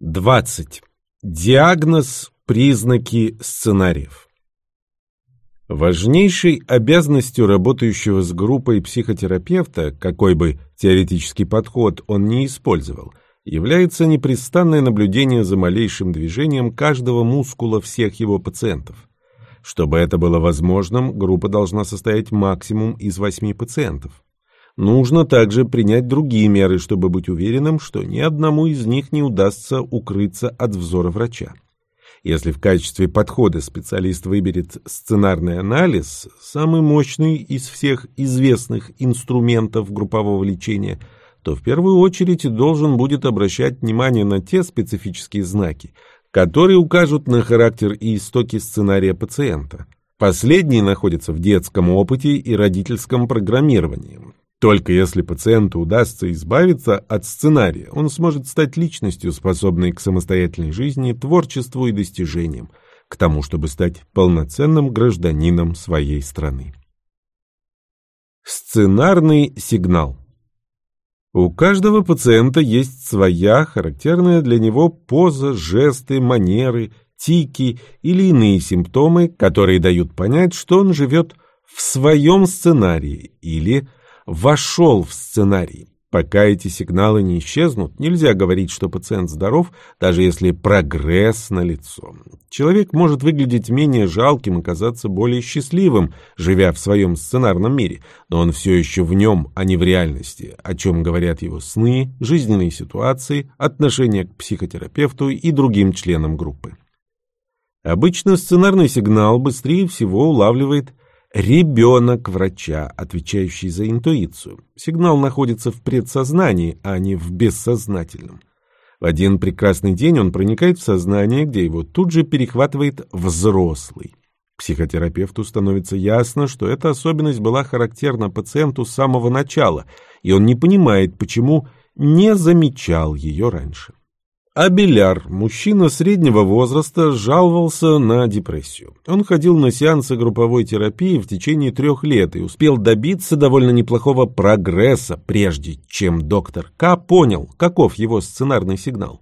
20. Диагноз, признаки сценариев. Важнейшей обязанностью работающего с группой психотерапевта, какой бы теоретический подход он ни использовал, является непрестанное наблюдение за малейшим движением каждого мускула всех его пациентов. Чтобы это было возможным, группа должна состоять максимум из 8 пациентов. Нужно также принять другие меры, чтобы быть уверенным, что ни одному из них не удастся укрыться от взора врача. Если в качестве подхода специалист выберет сценарный анализ, самый мощный из всех известных инструментов группового лечения, то в первую очередь должен будет обращать внимание на те специфические знаки, которые укажут на характер и истоки сценария пациента. Последние находятся в детском опыте и родительском программировании. Только если пациенту удастся избавиться от сценария, он сможет стать личностью, способной к самостоятельной жизни, творчеству и достижениям, к тому, чтобы стать полноценным гражданином своей страны. Сценарный сигнал У каждого пациента есть своя, характерная для него поза, жесты, манеры, тики или иные симптомы, которые дают понять, что он живет в своем сценарии или вошел в сценарий. Пока эти сигналы не исчезнут, нельзя говорить, что пациент здоров, даже если прогресс налицо. Человек может выглядеть менее жалким и казаться более счастливым, живя в своем сценарном мире, но он все еще в нем, а не в реальности, о чем говорят его сны, жизненные ситуации, отношения к психотерапевту и другим членам группы. Обычно сценарный сигнал быстрее всего улавливает Ребенок врача, отвечающий за интуицию. Сигнал находится в предсознании, а не в бессознательном. В один прекрасный день он проникает в сознание, где его тут же перехватывает взрослый. Психотерапевту становится ясно, что эта особенность была характерна пациенту с самого начала, и он не понимает, почему не замечал ее раньше. Абеляр, мужчина среднего возраста, жаловался на депрессию. Он ходил на сеансы групповой терапии в течение трех лет и успел добиться довольно неплохого прогресса, прежде чем доктор К. понял, каков его сценарный сигнал.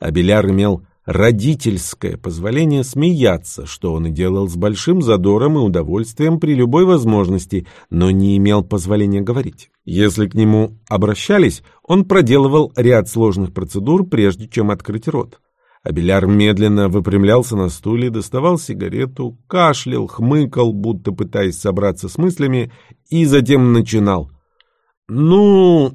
Абеляр имел родительское позволение смеяться, что он и делал с большим задором и удовольствием при любой возможности, но не имел позволения говорить. Если к нему обращались, он проделывал ряд сложных процедур, прежде чем открыть рот. Абеляр медленно выпрямлялся на стуле, доставал сигарету, кашлял, хмыкал, будто пытаясь собраться с мыслями, и затем начинал. «Ну,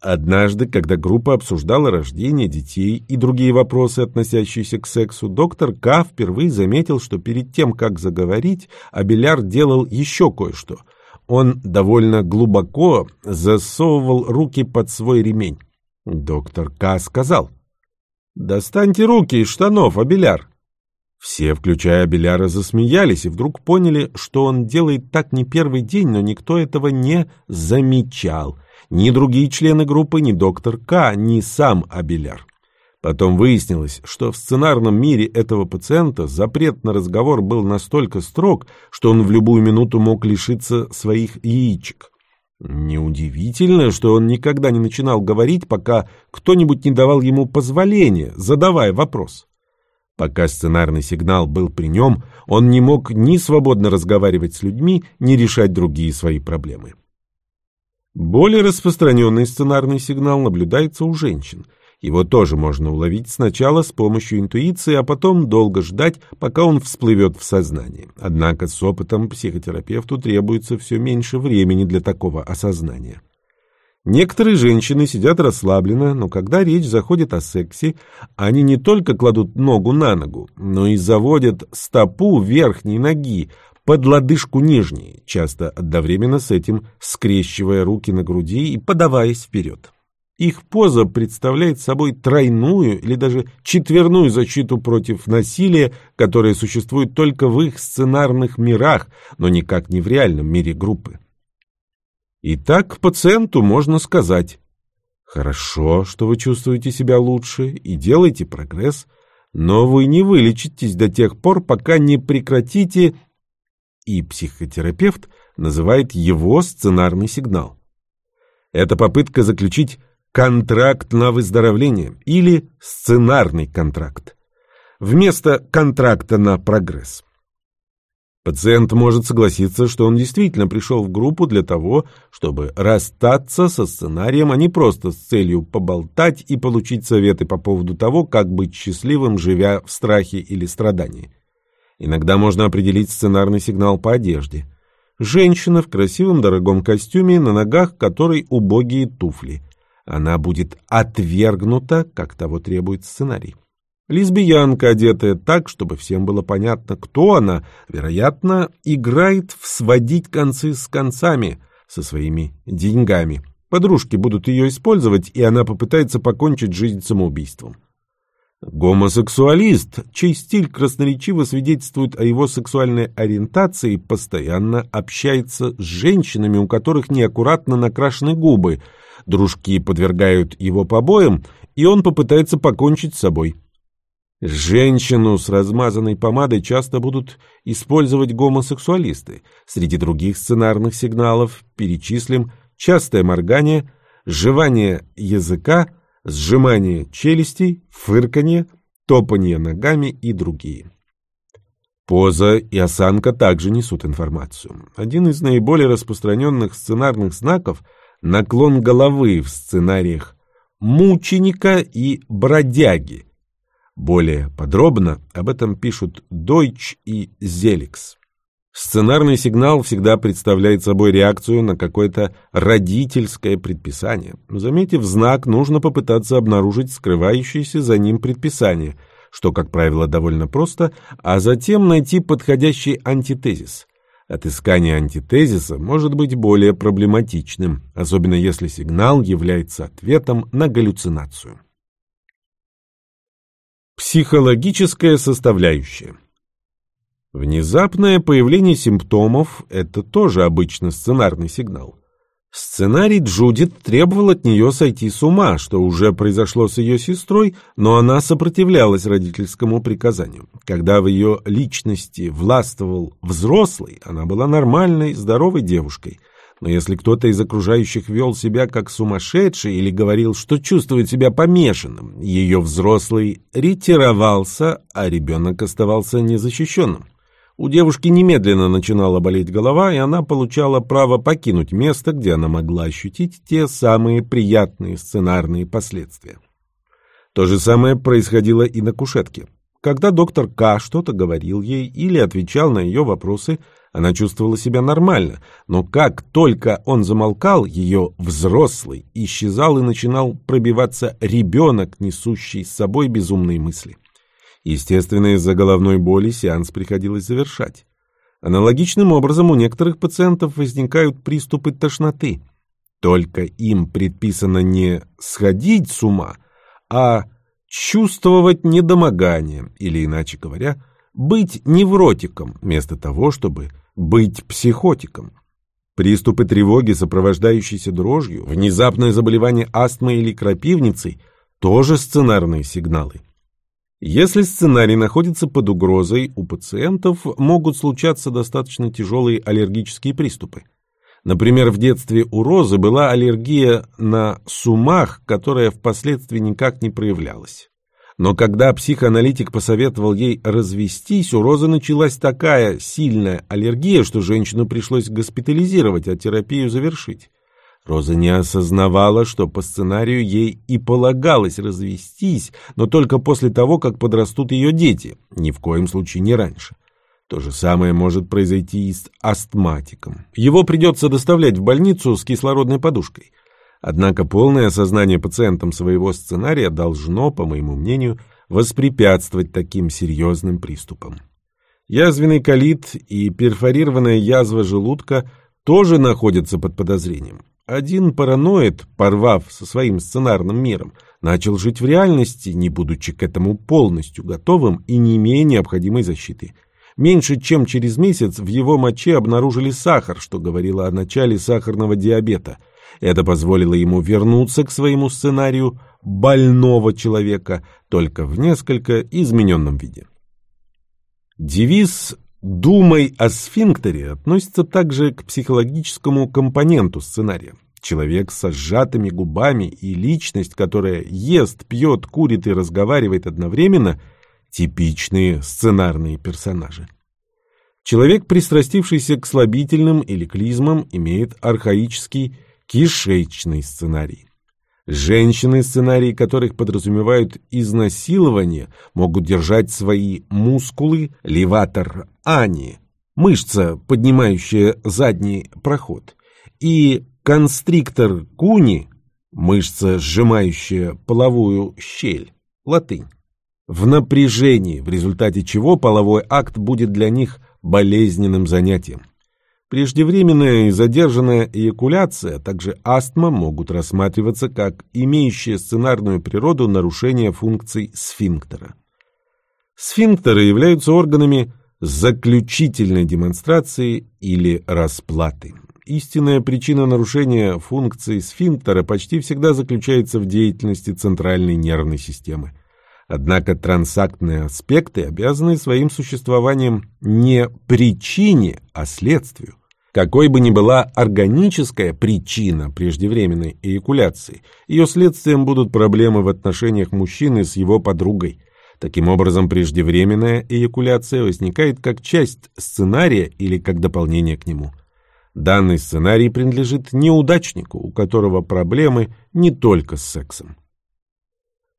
Однажды, когда группа обсуждала рождение детей и другие вопросы, относящиеся к сексу, доктор К. впервые заметил, что перед тем, как заговорить, Абеляр делал еще кое-что. Он довольно глубоко засовывал руки под свой ремень. Доктор К. сказал, «Достаньте руки из штанов, Абеляр». Все, включая Абеляра, засмеялись и вдруг поняли, что он делает так не первый день, но никто этого не замечал — ни другие члены группы, ни доктор К, ни сам Абеляр. Потом выяснилось, что в сценарном мире этого пациента запрет на разговор был настолько строг, что он в любую минуту мог лишиться своих яичек. Неудивительно, что он никогда не начинал говорить, пока кто-нибудь не давал ему позволения, задавая вопрос. Пока сценарный сигнал был при нем, он не мог ни свободно разговаривать с людьми, ни решать другие свои проблемы. Более распространенный сценарный сигнал наблюдается у женщин. Его тоже можно уловить сначала с помощью интуиции, а потом долго ждать, пока он всплывет в сознание. Однако с опытом психотерапевту требуется все меньше времени для такого осознания. Некоторые женщины сидят расслабленно, но когда речь заходит о сексе, они не только кладут ногу на ногу, но и заводят стопу верхней ноги, под лодыжку нижней, часто одновременно с этим скрещивая руки на груди и подаваясь вперед. Их поза представляет собой тройную или даже четверную защиту против насилия, которая существует только в их сценарных мирах, но никак не в реальном мире группы. Итак, пациенту можно сказать «Хорошо, что вы чувствуете себя лучше и делаете прогресс, но вы не вылечитесь до тех пор, пока не прекратите и психотерапевт называет его сценарный сигнал. Это попытка заключить контракт на выздоровление или сценарный контракт вместо контракта на прогресс. Пациент может согласиться, что он действительно пришел в группу для того, чтобы расстаться со сценарием, а не просто с целью поболтать и получить советы по поводу того, как быть счастливым, живя в страхе или страдании. Иногда можно определить сценарный сигнал по одежде. Женщина в красивом дорогом костюме, на ногах которой убогие туфли. Она будет отвергнута, как того требует сценарий. Лесбиянка, одетая так, чтобы всем было понятно, кто она, вероятно, играет в сводить концы с концами со своими деньгами. Подружки будут ее использовать, и она попытается покончить жизнь самоубийством. Гомосексуалист, чей стиль красноречиво свидетельствует о его сексуальной ориентации, постоянно общается с женщинами, у которых неаккуратно накрашены губы. Дружки подвергают его побоям, и он попытается покончить с собой. Женщину с размазанной помадой часто будут использовать гомосексуалисты. Среди других сценарных сигналов перечислим частое моргание, жевание языка, сжимание челюстей, фырканье, топанье ногами и другие. Поза и осанка также несут информацию. Один из наиболее распространенных сценарных знаков – наклон головы в сценариях мученика и бродяги – более подробно об этом пишут Deutsch и Зеликс. Сценарный сигнал всегда представляет собой реакцию на какое-то родительское предписание. Заметив знак, нужно попытаться обнаружить скрывающееся за ним предписание, что, как правило, довольно просто, а затем найти подходящий антитезис. Отыскание антитезиса может быть более проблематичным, особенно если сигнал является ответом на галлюцинацию. Психологическая составляющая. Внезапное появление симптомов – это тоже обычно сценарный сигнал. Сценарий Джудит требовал от нее сойти с ума, что уже произошло с ее сестрой, но она сопротивлялась родительскому приказанию. Когда в ее личности властвовал взрослый, она была нормальной, здоровой девушкой – но если кто-то из окружающих вел себя как сумасшедший или говорил, что чувствует себя помешанным, ее взрослый ретировался, а ребенок оставался незащищенным. У девушки немедленно начинала болеть голова, и она получала право покинуть место, где она могла ощутить те самые приятные сценарные последствия. То же самое происходило и на кушетке. Когда доктор К. что-то говорил ей или отвечал на ее вопросы, она чувствовала себя нормально, но как только он замолкал, ее взрослый исчезал и начинал пробиваться ребенок, несущий с собой безумные мысли. Естественно, из-за головной боли сеанс приходилось завершать. Аналогичным образом у некоторых пациентов возникают приступы тошноты. Только им предписано не сходить с ума, а чувствовать недомогание, или, иначе говоря, быть невротиком, вместо того, чтобы быть психотиком. Приступы тревоги, сопровождающиеся дрожью, внезапное заболевание астмой или крапивницей – тоже сценарные сигналы. Если сценарий находится под угрозой, у пациентов могут случаться достаточно тяжелые аллергические приступы. Например, в детстве у Розы была аллергия на сумах, которая впоследствии никак не проявлялась. Но когда психоаналитик посоветовал ей развестись, у Розы началась такая сильная аллергия, что женщину пришлось госпитализировать, а терапию завершить. Роза не осознавала, что по сценарию ей и полагалось развестись, но только после того, как подрастут ее дети, ни в коем случае не раньше. То же самое может произойти и с астматиком. Его придется доставлять в больницу с кислородной подушкой. Однако полное осознание пациентам своего сценария должно, по моему мнению, воспрепятствовать таким серьезным приступам. Язвенный колит и перфорированная язва желудка тоже находятся под подозрением. Один параноид, порвав со своим сценарным миром, начал жить в реальности, не будучи к этому полностью готовым и не имея необходимой защиты. Меньше чем через месяц в его моче обнаружили сахар, что говорило о начале сахарного диабета – это позволило ему вернуться к своему сценарию больного человека, только в несколько измененном виде. Девиз «Думай о сфинктере» относится также к психологическому компоненту сценария. Человек со сжатыми губами и личность, которая ест, пьет, курит и разговаривает одновременно – типичные сценарные персонажи. Человек, пристрастившийся к слабительным или клизмам, имеет архаический кишечный сценарий. Женщины, сценарии которых подразумевают изнасилование, могут держать свои мускулы леватор ани, мышца, поднимающая задний проход, и констриктор куни, мышца, сжимающая половую щель, латынь, в напряжении, в результате чего половой акт будет для них болезненным занятием. Преждевременная и задержанная эякуляция, а также астма могут рассматриваться как имеющие сценарную природу нарушения функций сфинктера. Сфинктеры являются органами заключительной демонстрации или расплаты. Истинная причина нарушения функции сфинктера почти всегда заключается в деятельности центральной нервной системы. Однако трансактные аспекты обязаны своим существованием не причине, а следствию. Какой бы ни была органическая причина преждевременной эякуляции, ее следствием будут проблемы в отношениях мужчины с его подругой. Таким образом, преждевременная эякуляция возникает как часть сценария или как дополнение к нему. Данный сценарий принадлежит неудачнику, у которого проблемы не только с сексом.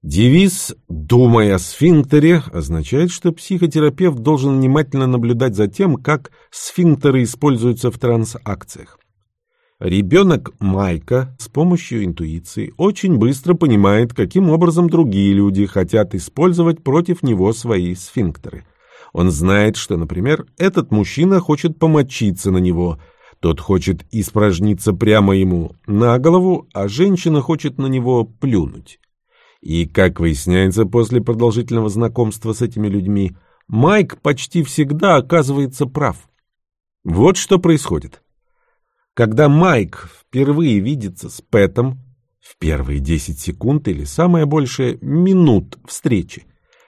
Девиз «Думай о сфинктере» означает, что психотерапевт должен внимательно наблюдать за тем, как сфинктеры используются в трансакциях. Ребенок Майка с помощью интуиции очень быстро понимает, каким образом другие люди хотят использовать против него свои сфинктеры. Он знает, что, например, этот мужчина хочет помочиться на него, тот хочет испражниться прямо ему на голову, а женщина хочет на него плюнуть. И, как выясняется после продолжительного знакомства с этими людьми, Майк почти всегда оказывается прав. Вот что происходит. Когда Майк впервые видится с Пэтом, в первые 10 секунд или самое большее минут встречи,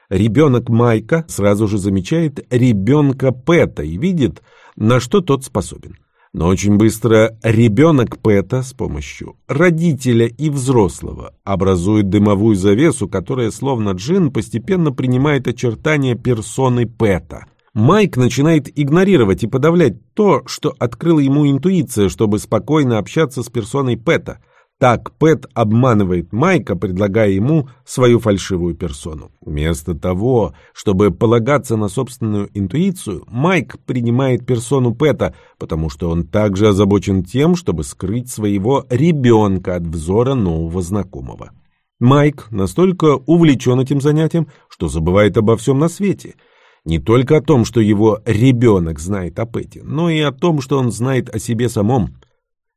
ребенок Майка сразу же замечает ребенка Пэта и видит, на что тот способен. Но очень быстро ребенок Пэта с помощью родителя и взрослого образует дымовую завесу, которая словно джин постепенно принимает очертания персоны Пэта. Майк начинает игнорировать и подавлять то, что открыла ему интуиция, чтобы спокойно общаться с персоной Пэта – так Пэт обманывает Майка, предлагая ему свою фальшивую персону. Вместо того, чтобы полагаться на собственную интуицию, Майк принимает персону Пэта, потому что он также озабочен тем, чтобы скрыть своего ребенка от взора нового знакомого. Майк настолько увлечен этим занятием, что забывает обо всем на свете. Не только о том, что его ребенок знает о Пэте, но и о том, что он знает о себе самом.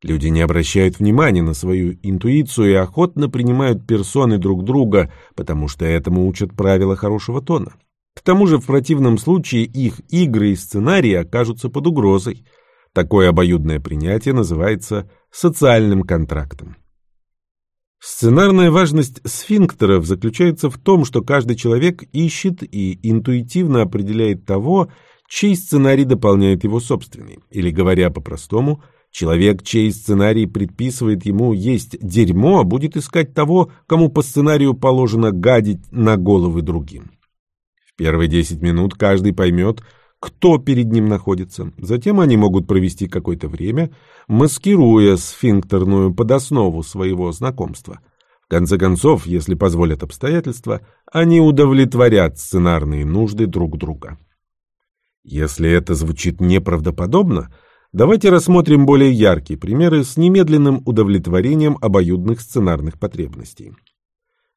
Люди не обращают внимания на свою интуицию и охотно принимают персоны друг друга, потому что этому учат правила хорошего тона. К тому же в противном случае их игры и сценарии окажутся под угрозой. Такое обоюдное принятие называется социальным контрактом. Сценарная важность сфинктеров заключается в том, что каждый человек ищет и интуитивно определяет того, чей сценарий дополняет его собственный, или, говоря по-простому – Человек, чей сценарий предписывает ему есть дерьмо, будет искать того, кому по сценарию положено гадить на головы другим. В первые 10 минут каждый поймет, кто перед ним находится. Затем они могут провести какое-то время, маскируя сфинктерную подоснову своего знакомства. В конце концов, если позволят обстоятельства, они удовлетворят сценарные нужды друг друга. Если это звучит неправдоподобно – Давайте рассмотрим более яркие примеры с немедленным удовлетворением обоюдных сценарных потребностей.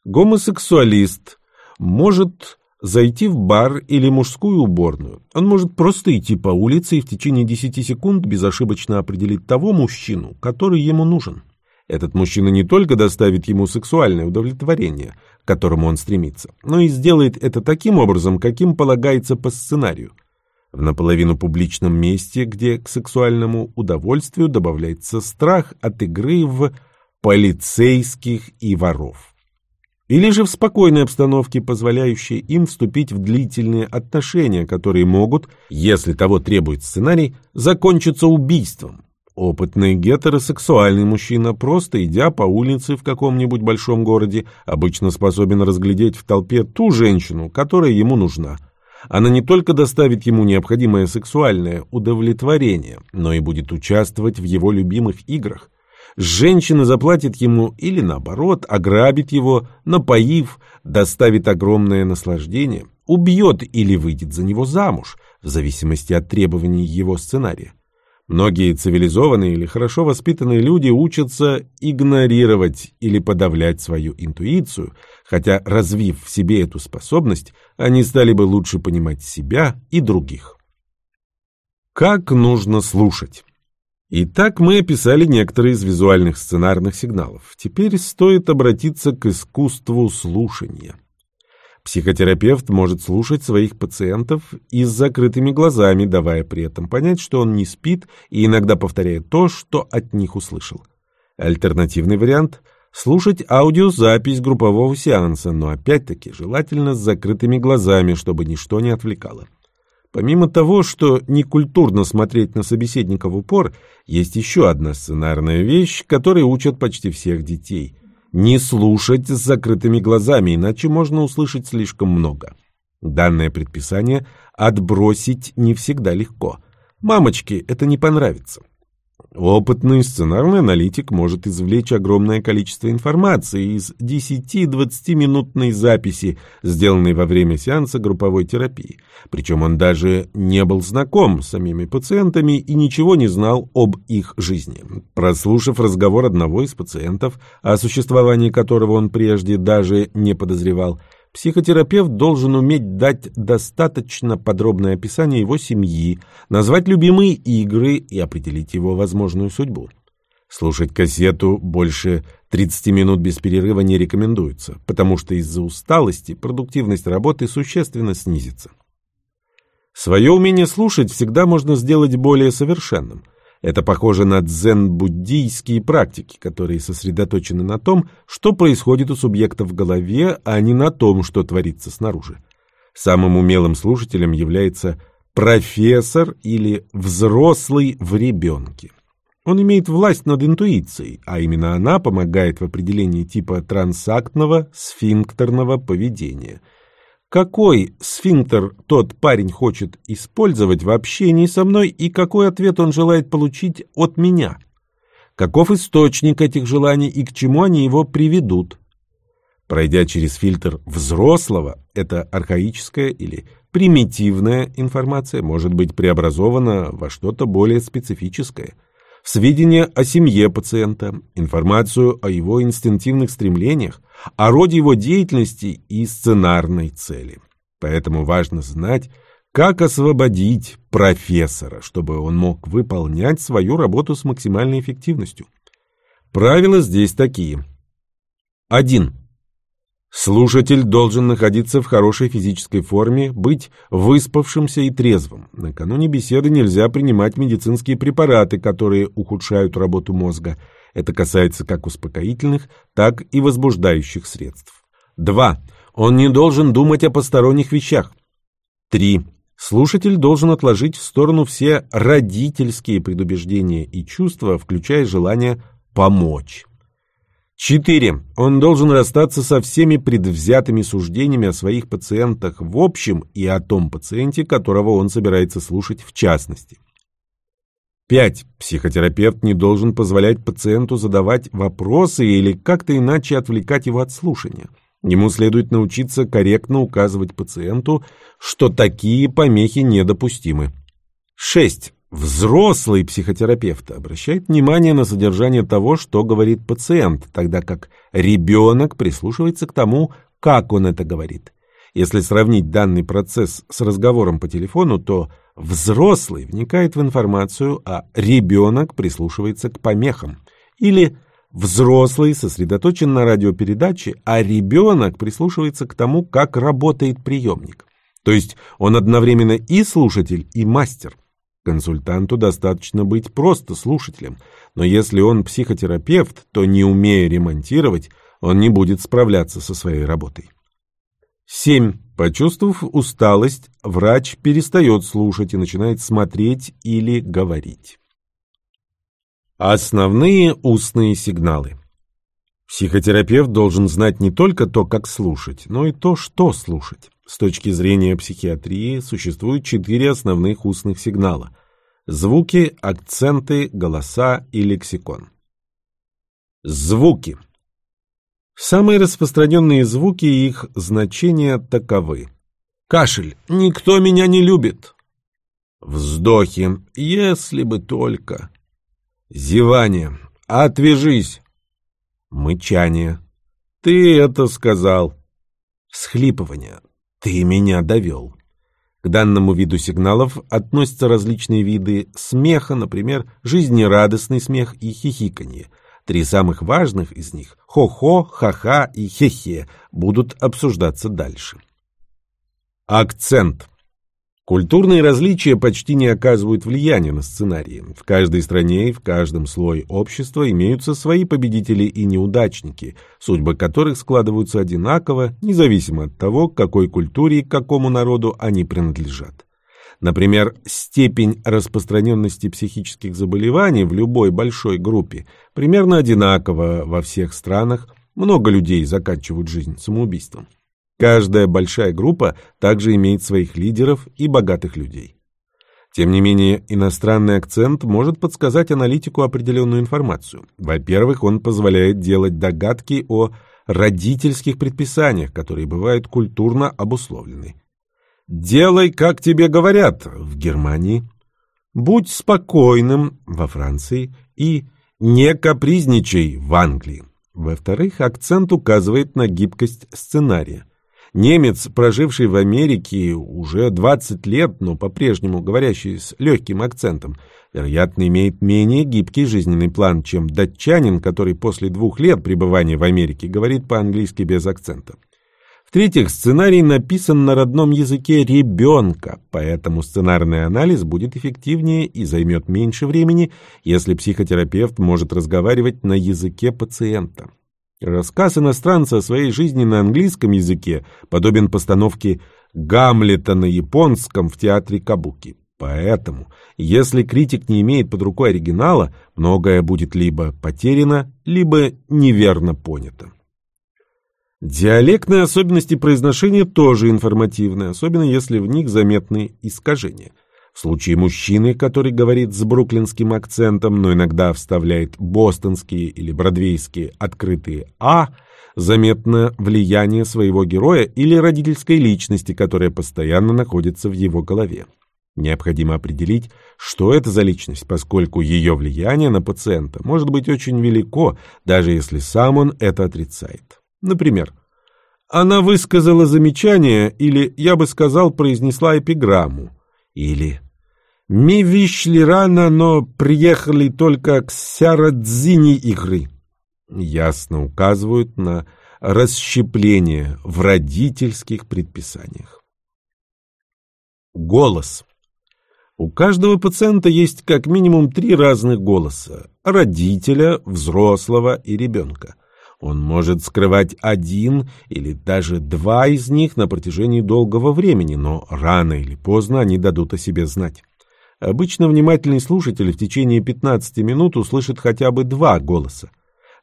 Гомосексуалист может зайти в бар или мужскую уборную. Он может просто идти по улице и в течение 10 секунд безошибочно определить того мужчину, который ему нужен. Этот мужчина не только доставит ему сексуальное удовлетворение, к которому он стремится, но и сделает это таким образом, каким полагается по сценарию – в наполовину публичном месте, где к сексуальному удовольствию добавляется страх от игры в полицейских и воров. Или же в спокойной обстановке, позволяющей им вступить в длительные отношения, которые могут, если того требует сценарий, закончиться убийством. Опытный гетеросексуальный мужчина, просто идя по улице в каком-нибудь большом городе, обычно способен разглядеть в толпе ту женщину, которая ему нужна. Она не только доставит ему необходимое сексуальное удовлетворение, но и будет участвовать в его любимых играх. Женщина заплатит ему или, наоборот, ограбит его, напоив, доставит огромное наслаждение, убьет или выйдет за него замуж, в зависимости от требований его сценария. Многие цивилизованные или хорошо воспитанные люди учатся игнорировать или подавлять свою интуицию, хотя, развив в себе эту способность, они стали бы лучше понимать себя и других. Как нужно слушать? Итак, мы описали некоторые из визуальных сценарных сигналов. Теперь стоит обратиться к искусству слушания. Психотерапевт может слушать своих пациентов и с закрытыми глазами, давая при этом понять, что он не спит и иногда повторяет то, что от них услышал. Альтернативный вариант – слушать аудиозапись группового сеанса, но опять-таки желательно с закрытыми глазами, чтобы ничто не отвлекало. Помимо того, что некультурно смотреть на собеседника в упор, есть еще одна сценарная вещь, которой учат почти всех детей – не слушать с закрытыми глазами, иначе можно услышать слишком много. Данное предписание отбросить не всегда легко. Мамочке это не понравится. Опытный сценарный аналитик может извлечь огромное количество информации из 10-20-минутной записи, сделанной во время сеанса групповой терапии. Причем он даже не был знаком с самими пациентами и ничего не знал об их жизни. Прослушав разговор одного из пациентов, о существовании которого он прежде даже не подозревал, Психотерапевт должен уметь дать достаточно подробное описание его семьи, назвать любимые игры и определить его возможную судьбу. Слушать кассету больше 30 минут без перерыва не рекомендуется, потому что из-за усталости продуктивность работы существенно снизится. Свое умение слушать всегда можно сделать более совершенным – это похоже на дзен-буддийские практики, которые сосредоточены на том, что происходит у субъекта в голове, а не на том, что творится снаружи. Самым умелым слушателем является профессор или взрослый в ребенке. Он имеет власть над интуицией, а именно она помогает в определении типа трансактного сфинктерного поведения – какой сфинктер тот парень хочет использовать в общении со мной и какой ответ он желает получить от меня. Каков источник этих желаний и к чему они его приведут. Пройдя через фильтр взрослого, эта архаическая или примитивная информация может быть преобразована во что-то более специфическое – сведения о семье пациента, информацию о его инстинктивных стремлениях, о роде его деятельности и сценарной цели. Поэтому важно знать, как освободить профессора, чтобы он мог выполнять свою работу с максимальной эффективностью. Правила здесь такие. 1. Слушатель должен находиться в хорошей физической форме, быть выспавшимся и трезвым. Накануне беседы нельзя принимать медицинские препараты, которые ухудшают работу мозга. Это касается как успокоительных, так и возбуждающих средств. 2. Он не должен думать о посторонних вещах. 3. Слушатель должен отложить в сторону все родительские предубеждения и чувства, включая желание помочь. 4. Он должен расстаться со всеми предвзятыми суждениями о своих пациентах в общем и о том пациенте, которого он собирается слушать в частности. 5. Психотерапевт не должен позволять пациенту задавать вопросы или как-то иначе отвлекать его от слушания. Ему следует научиться корректно указывать пациенту, что такие помехи недопустимы. 6. Взрослый психотерапевт обращает внимание на содержание того, что говорит пациент, тогда как ребенок прислушивается к тому, как он это говорит. Если сравнить данный процесс с разговором по телефону, то взрослый вникает в информацию, а ребенок прислушивается к помехам. Или взрослый сосредоточен на радиопередаче, а ребенок прислушивается к тому, как работает приемник. То есть он одновременно и слушатель, и мастер. Консультанту достаточно быть просто слушателем, но если он психотерапевт, то не умея ремонтировать, он не будет справляться со своей работой. 7. Почувствовав усталость, врач перестает слушать и начинает смотреть или говорить. Основные устные сигналы. Психотерапевт должен знать не только то, как слушать, но и то, что слушать. С точки зрения психиатрии существует четыре основных устных сигнала – звуки, акценты, голоса и лексикон. Звуки. Самые распространенные звуки и их значения таковы. Кашель. Никто меня не любит. Вздохи. Если бы только. Зевание. Отвяжись. Мычание. Ты это сказал. Схлипывание. Ты меня довел. К данному виду сигналов относятся различные виды смеха, например, жизнерадостный смех и хихиканье. Три самых важных из них – хо-хо, ха-ха и хе-хе – будут обсуждаться дальше. Акцент. Культурные различия почти не оказывают влияния на сценарии. В каждой стране и в каждом слое общества имеются свои победители и неудачники, судьбы которых складываются одинаково, независимо от того, к какой культуре и к какому народу они принадлежат. Например, степень распространенности психических заболеваний в любой большой группе примерно одинакова во всех странах, много людей заканчивают жизнь самоубийством. Каждая большая группа также имеет своих лидеров и богатых людей. Тем не менее, иностранный акцент может подсказать аналитику определенную информацию. Во-первых, он позволяет делать догадки о родительских предписаниях, которые бывают культурно обусловлены. «Делай, как тебе говорят» в Германии, «Будь спокойным» во Франции и «Не капризничай» в Англии. Во-вторых, акцент указывает на гибкость сценария. Немец, проживший в Америке уже 20 лет, но по-прежнему говорящий с легким акцентом, вероятно, имеет менее гибкий жизненный план, чем датчанин, который после двух лет пребывания в Америке говорит по-английски без акцента. В-третьих, сценарий написан на родном языке ребенка, поэтому сценарный анализ будет эффективнее и займет меньше времени, если психотерапевт может разговаривать на языке пациента. Рассказ иностранца о своей жизни на английском языке подобен постановке Гамлета на японском в театре Кабуки. Поэтому, если критик не имеет под рукой оригинала, многое будет либо потеряно, либо неверно понято. Диалектные особенности произношения тоже информативны, особенно если в них заметны искажения – в случае мужчины, который говорит с бруклинским акцентом, но иногда вставляет бостонские или бродвейские открытые «а», заметно влияние своего героя или родительской личности, которая постоянно находится в его голове. Необходимо определить, что это за личность, поскольку ее влияние на пациента может быть очень велико, даже если сам он это отрицает. Например, «Она высказала замечание» или, я бы сказал, произнесла эпиграмму. Или мы вышли рано, но приехали только к середине игры. Ясно указывают на расщепление в родительских предписаниях. Голос. У каждого пациента есть как минимум три разных голоса – родителя, взрослого и ребенка. Он может скрывать один или даже два из них на протяжении долгого времени, но рано или поздно они дадут о себе знать. Обычно внимательный слушатель в течение 15 минут услышит хотя бы два голоса.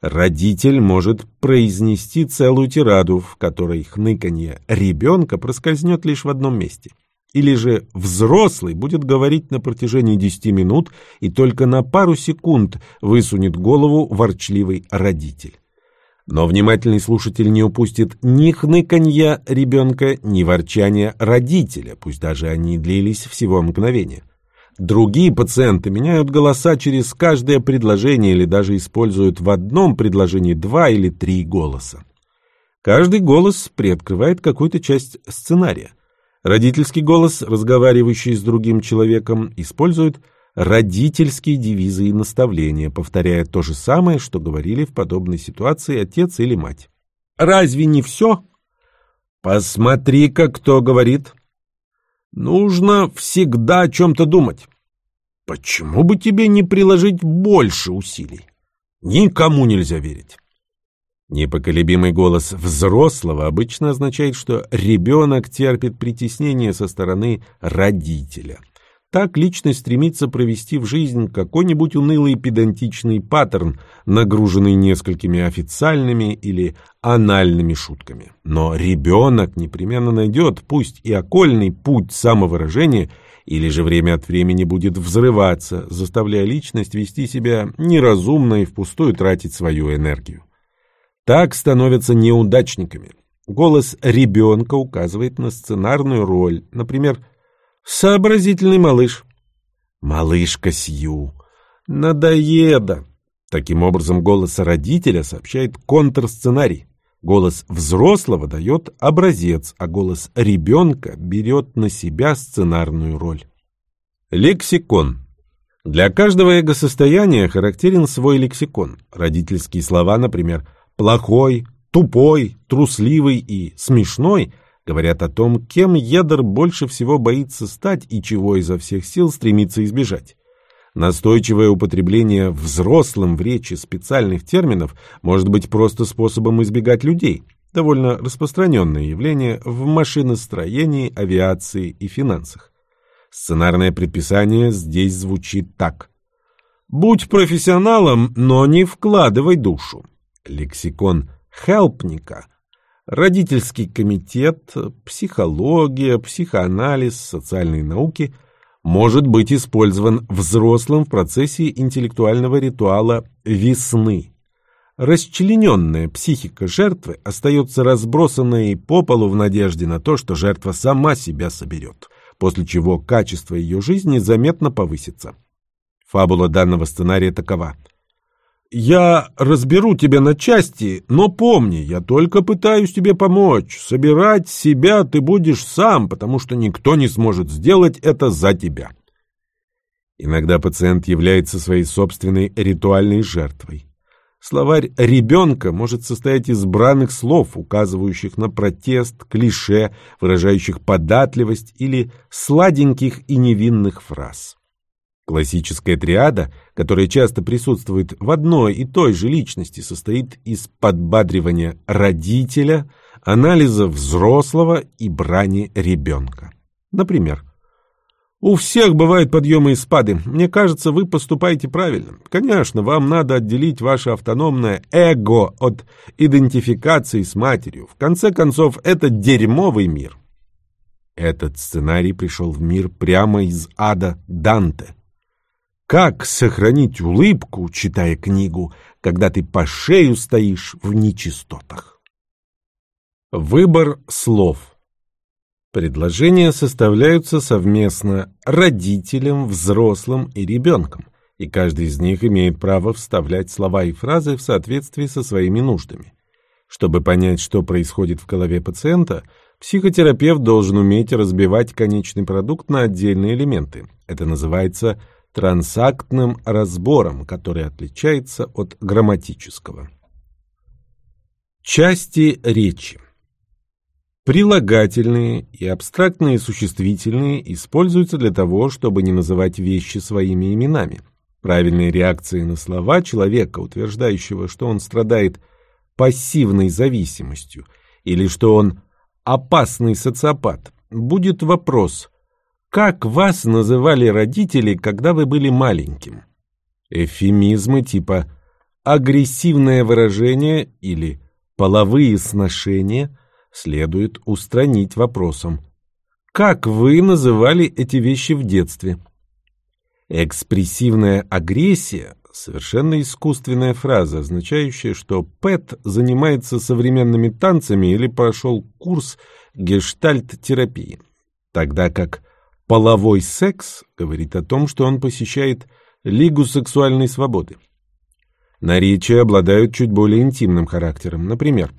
Родитель может произнести целую тираду, в которой хныканье ребенка проскользнет лишь в одном месте. Или же взрослый будет говорить на протяжении 10 минут и только на пару секунд высунет голову ворчливый родитель. Но внимательный слушатель не упустит ни хныканья ребенка, ни ворчания родителя, пусть даже они длились всего мгновение. Другие пациенты меняют голоса через каждое предложение или даже используют в одном предложении два или три голоса. Каждый голос приоткрывает какую-то часть сценария. Родительский голос, разговаривающий с другим человеком, использует родительские девизы и наставления, повторяя то же самое, что говорили в подобной ситуации отец или мать. «Разве не все?» «Посмотри-ка, кто говорит». Нужно всегда о чем-то думать. Почему бы тебе не приложить больше усилий? Никому нельзя верить. Непоколебимый голос взрослого обычно означает, что ребенок терпит притеснение со стороны родителя. Так личность стремится провести в жизнь какой-нибудь унылый педантичный паттерн, нагруженный несколькими официальными или анальными шутками. Но ребенок непременно найдет, пусть и окольный путь самовыражения, или же время от времени будет взрываться, заставляя личность вести себя неразумно и впустую тратить свою энергию. Так становятся неудачниками. Голос ребенка указывает на сценарную роль, например, Сообразительный малыш. Малышка Сью. Надоеда. Таким образом, голос родителя сообщает контрсценарий. Голос взрослого дает образец, а голос ребенка берет на себя сценарную роль. Лексикон. Для каждого эго-состояния характерен свой лексикон. Родительские слова, например, «плохой», «тупой», «трусливый» и «смешной» – говорят о том, кем Едер больше всего боится стать и чего изо всех сил стремится избежать. Настойчивое употребление взрослым в речи специальных терминов может быть просто способом избегать людей, довольно распространенное явление в машиностроении, авиации и финансах. Сценарное предписание здесь звучит так. «Будь профессионалом, но не вкладывай душу». Лексикон «хелпника» родительский комитет, психология, психоанализ, социальные науки может быть использован взрослым в процессе интеллектуального ритуала весны. Расчлененная психика жертвы остается разбросанной по полу в надежде на то, что жертва сама себя соберет, после чего качество ее жизни заметно повысится. Фабула данного сценария такова – я разберу тебя на части, но помни, я только пытаюсь тебе помочь. Собирать себя ты будешь сам, потому что никто не сможет сделать это за тебя. Иногда пациент является своей собственной ритуальной жертвой. Словарь «ребенка» может состоять из бранных слов, указывающих на протест, клише, выражающих податливость или сладеньких и невинных фраз. Классическая триада, которая часто присутствует в одной и той же личности, состоит из подбадривания родителя, анализа взрослого и брани ребенка. Например, «У всех бывают подъемы и спады. Мне кажется, вы поступаете правильно. Конечно, вам надо отделить ваше автономное эго от идентификации с матерью. В конце концов, это дерьмовый мир». Этот сценарий пришел в мир прямо из ада Данте. Как сохранить улыбку, читая книгу, когда ты по шею стоишь в нечистотах? Выбор слов. Предложения составляются совместно родителям, взрослым и ребенком, и каждый из них имеет право вставлять слова и фразы в соответствии со своими нуждами. Чтобы понять, что происходит в голове пациента, психотерапевт должен уметь разбивать конечный продукт на отдельные элементы. Это называется трансактным разбором, который отличается от грамматического. Части речи. Прилагательные и абстрактные существительные используются для того, чтобы не называть вещи своими именами. Правильные реакции на слова человека, утверждающего, что он страдает пассивной зависимостью или что он опасный социопат, будет вопрос – как вас называли родители, когда вы были маленьким? Эвфемизмы типа агрессивное выражение или половые сношения следует устранить вопросом «Как вы называли эти вещи в детстве?» Экспрессивная агрессия – совершенно искусственная фраза, означающая, что Пэт занимается современными танцами или прошел курс гештальт-терапии, тогда как Половой секс говорит о том, что он посещает Лигу сексуальной свободы. Наречия обладают чуть более интимным характером. Например,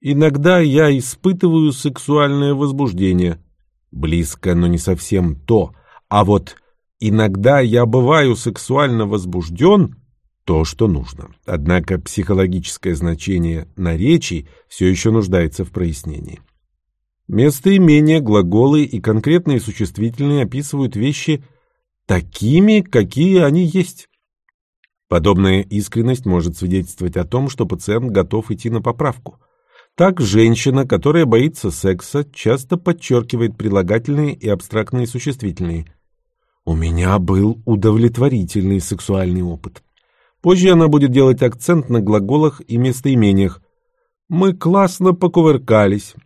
«Иногда я испытываю сексуальное возбуждение». Близко, но не совсем то. А вот «иногда я бываю сексуально возбужден» — то, что нужно. Однако психологическое значение наречий все еще нуждается в прояснении. Местоимения, глаголы и конкретные существительные описывают вещи такими, какие они есть. Подобная искренность может свидетельствовать о том, что пациент готов идти на поправку. Так женщина, которая боится секса, часто подчеркивает прилагательные и абстрактные существительные. У меня был удовлетворительный сексуальный опыт. Позже она будет делать акцент на глаголах и местоимениях. Мы классно покувыркались.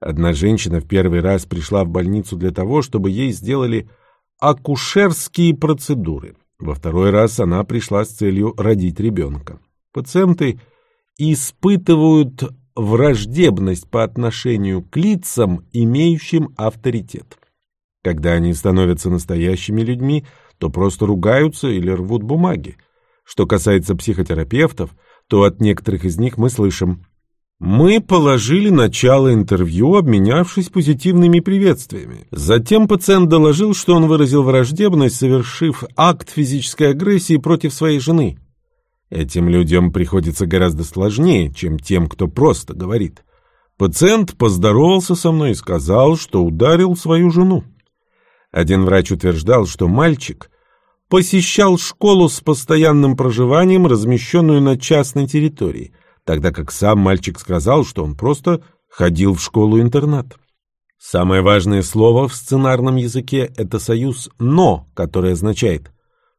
Одна женщина в первый раз пришла в больницу для того, чтобы ей сделали акушерские процедуры. Во второй раз она пришла с целью родить ребенка. Пациенты испытывают враждебность по отношению к лицам, имеющим авторитет. Когда они становятся настоящими людьми, то просто ругаются или рвут бумаги. Что касается психотерапевтов, то от некоторых из них мы слышим мы положили начало интервью, обменявшись позитивными приветствиями. Затем пациент доложил, что он выразил враждебность, совершив акт физической агрессии против своей жены. Этим людям приходится гораздо сложнее, чем тем, кто просто говорит. Пациент поздоровался со мной и сказал, что ударил свою жену. Один врач утверждал, что мальчик посещал школу с постоянным проживанием, размещенную на частной территории, тогда как сам мальчик сказал, что он просто ходил в школу-интернат. Самое важное слово в сценарном языке – это союз «но», который означает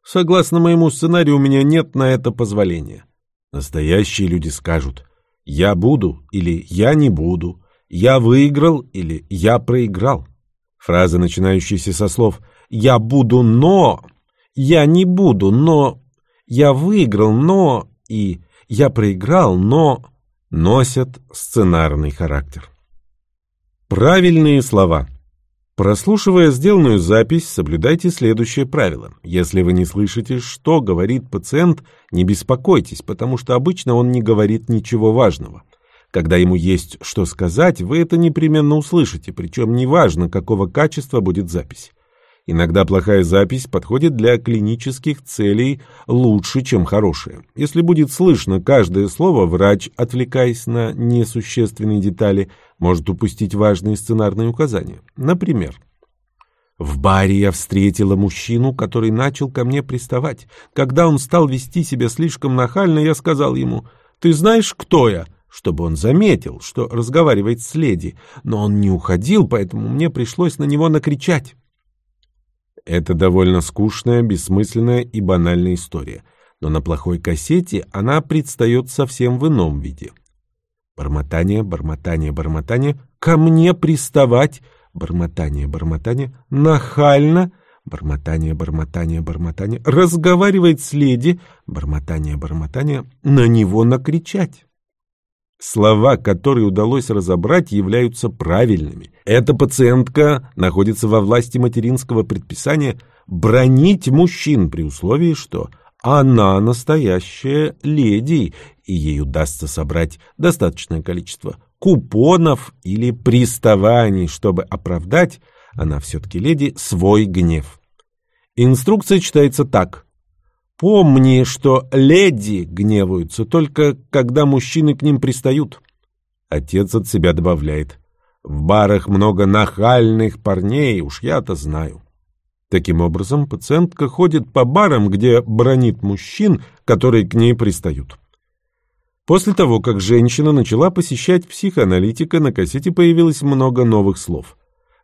Согласно моему сценарию, у меня нет на это позволения. Настоящие люди скажут «я буду» или «я не буду», «я выиграл» или «я проиграл». Фразы, начинающиеся со слов «я буду, но», «я не буду, но», «я выиграл, но» и «я проиграл, но» носят сценарный характер. Правильные слова – Прослушивая сделанную запись, соблюдайте следующее правило. Если вы не слышите, что говорит пациент, не беспокойтесь, потому что обычно он не говорит ничего важного. Когда ему есть что сказать, вы это непременно услышите, причем неважно, какого качества будет запись. Иногда плохая запись подходит для клинических целей лучше, чем хорошая. Если будет слышно каждое слово, врач, отвлекаясь на несущественные детали, может упустить важные сценарные указания. Например, в баре я встретила мужчину, который начал ко мне приставать. Когда он стал вести себя слишком нахально, я сказал ему, «Ты знаешь, кто я?» чтобы он заметил, что разговаривает с леди, но он не уходил, поэтому мне пришлось на него накричать. Это довольно скучная, бессмысленная и банальная история, но на плохой кассете она предстает совсем в ином виде. Бормотание, бормотание, бормотание, ко мне приставать, бормотание, бормотание, нахально, бормотание, бормотание, бормотание, разговаривать с леди, бормотание, бормотание, на него накричать. Слова, которые удалось разобрать, являются правильными. Эта пациентка находится во власти материнского предписания бронить мужчин при условии, что она настоящая леди, и ей удастся собрать достаточное количество купонов или приставаний, чтобы оправдать, она все-таки леди, свой гнев. Инструкция читается так – Помни, что леди гневаются только, когда мужчины к ним пристают. Отец от себя добавляет. В барах много нахальных парней, уж я-то знаю. Таким образом, пациентка ходит по барам, где бронит мужчин, которые к ней пристают. После того, как женщина начала посещать психоаналитика, на кассете появилось много новых слов.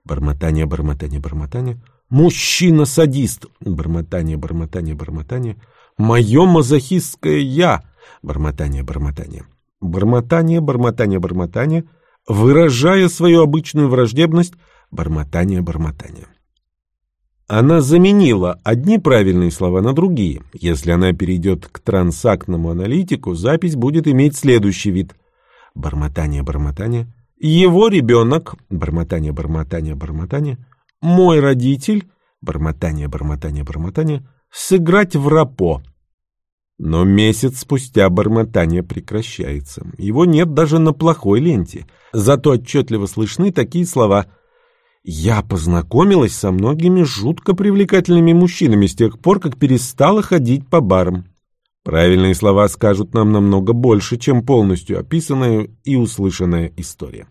Бормотание, бормотание, бормотание — Мужчина-садист. Бормотание, бормотание, бормотание. Мое мазохистское «я». Бормотание, бормотание. Бормотание, бормотание, бормотание. Выражая свою обычную враждебность. Бормотание, бормотание. Она заменила одни правильные слова на другие. Если она перейдет к трансактному аналитику, запись будет иметь следующий вид. Бормотание, бормотание. Его ребенок. Бормотание, бормотание, бормотание мой родитель, бормотание, бормотание, бормотание, сыграть в рапо. Но месяц спустя бормотание прекращается. Его нет даже на плохой ленте. Зато отчетливо слышны такие слова «Я познакомилась со многими жутко привлекательными мужчинами с тех пор, как перестала ходить по барам». Правильные слова скажут нам намного больше, чем полностью описанная и услышанная история.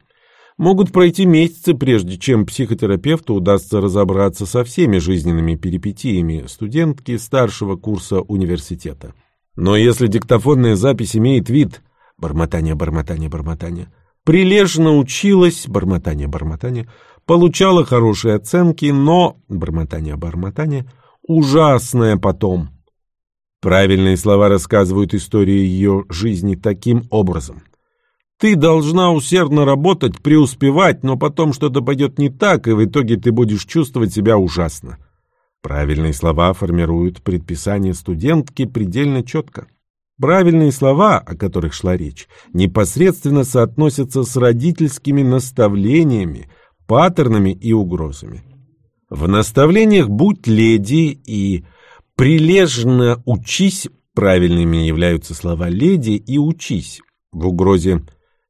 Могут пройти месяцы, прежде чем психотерапевту удастся разобраться со всеми жизненными перипетиями студентки старшего курса университета. Но если диктофонная запись имеет вид бормотание, бормотание, бормотание, прилежно училась, бормотание, бормотание, получала хорошие оценки, но бормотание, бормотание, ужасное потом. Правильные слова рассказывают историю ее жизни таким образом. Ты должна усердно работать, преуспевать, но потом что-то пойдет не так, и в итоге ты будешь чувствовать себя ужасно. Правильные слова формируют предписание студентки предельно четко. Правильные слова, о которых шла речь, непосредственно соотносятся с родительскими наставлениями, паттернами и угрозами. В наставлениях «будь леди» и «прилежно учись» правильными являются слова «леди» и «учись». В угрозе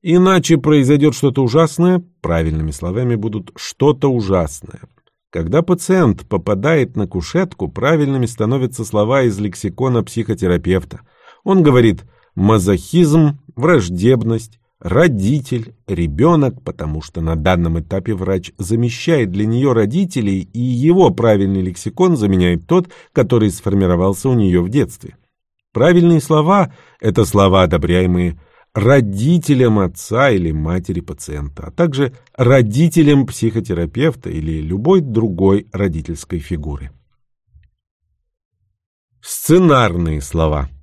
«иначе произойдет что-то ужасное» правильными словами будут «что-то ужасное». Когда пациент попадает на кушетку, правильными становятся слова из лексикона психотерапевта. Он говорит «мазохизм», «враждебность», родитель, ребенок, потому что на данном этапе врач замещает для нее родителей, и его правильный лексикон заменяет тот, который сформировался у нее в детстве. Правильные слова – это слова, одобряемые родителям отца или матери пациента, а также родителям психотерапевта или любой другой родительской фигуры. Сценарные слова –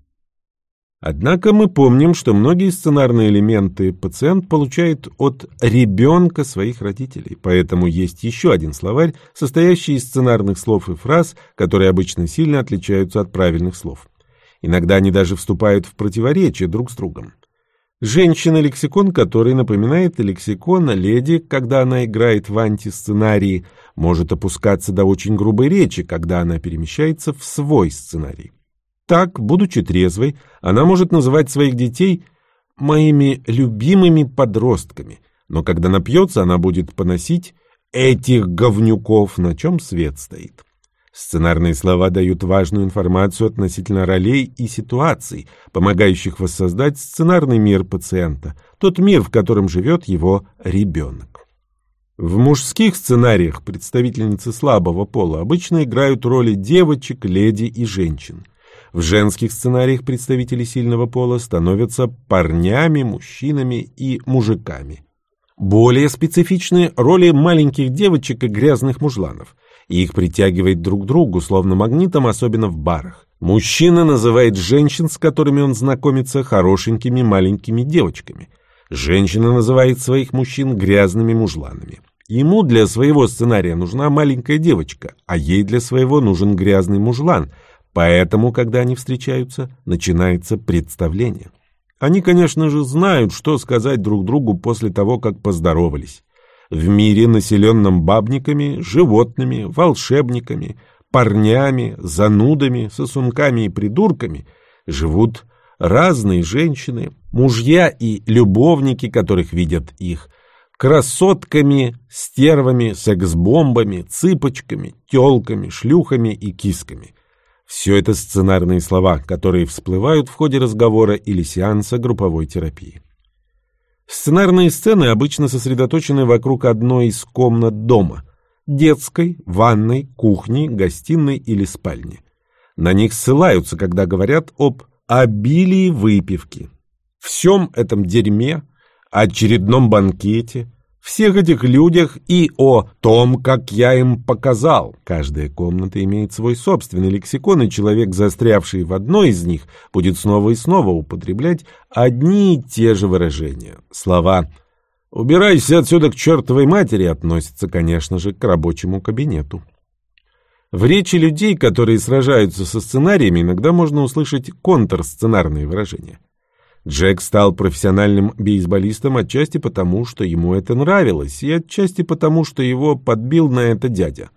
Однако мы помним, что многие сценарные элементы пациент получает от ребенка своих родителей, поэтому есть еще один словарь, состоящий из сценарных слов и фраз, которые обычно сильно отличаются от правильных слов. Иногда они даже вступают в противоречие друг с другом. Женщина-лексикон, который напоминает лексикон леди, когда она играет в антисценарии, может опускаться до очень грубой речи, когда она перемещается в свой сценарий. Так, будучи трезвой, она может называть своих детей моими любимыми подростками, но когда напьется, она будет поносить этих говнюков, на чем свет стоит. Сценарные слова дают важную информацию относительно ролей и ситуаций, помогающих воссоздать сценарный мир пациента, тот мир, в котором живет его ребенок. В мужских сценариях представительницы слабого пола обычно играют роли девочек, леди и женщин. В женских сценариях представители сильного пола становятся парнями, мужчинами и мужиками. Более специфичны роли маленьких девочек и грязных мужланов. Их притягивает друг к другу, словно магнитом, особенно в барах. Мужчина называет женщин, с которыми он знакомится, хорошенькими маленькими девочками. Женщина называет своих мужчин грязными мужланами. Ему для своего сценария нужна маленькая девочка, а ей для своего нужен грязный мужлан – Поэтому, когда они встречаются, начинается представление. Они, конечно же, знают, что сказать друг другу после того, как поздоровались. В мире, населенном бабниками, животными, волшебниками, парнями, занудами, сосунками и придурками, живут разные женщины, мужья и любовники, которых видят их, красотками, стервами, секс-бомбами, цыпочками, тёлками, шлюхами и кисками – все это сценарные слова, которые всплывают в ходе разговора или сеанса групповой терапии. Сценарные сцены обычно сосредоточены вокруг одной из комнат дома – детской, ванной, кухни, гостиной или спальни. На них ссылаются, когда говорят об обилии выпивки, всем этом дерьме, очередном банкете – всех этих людях и о том, как я им показал. Каждая комната имеет свой собственный лексикон, и человек, застрявший в одной из них, будет снова и снова употреблять одни и те же выражения. Слова «убирайся отсюда к чертовой матери» относятся, конечно же, к рабочему кабинету. В речи людей, которые сражаются со сценариями, иногда можно услышать контрсценарные выражения. Джек стал профессиональным бейсболистом отчасти потому, что ему это нравилось, и отчасти потому, что его подбил на это дядя.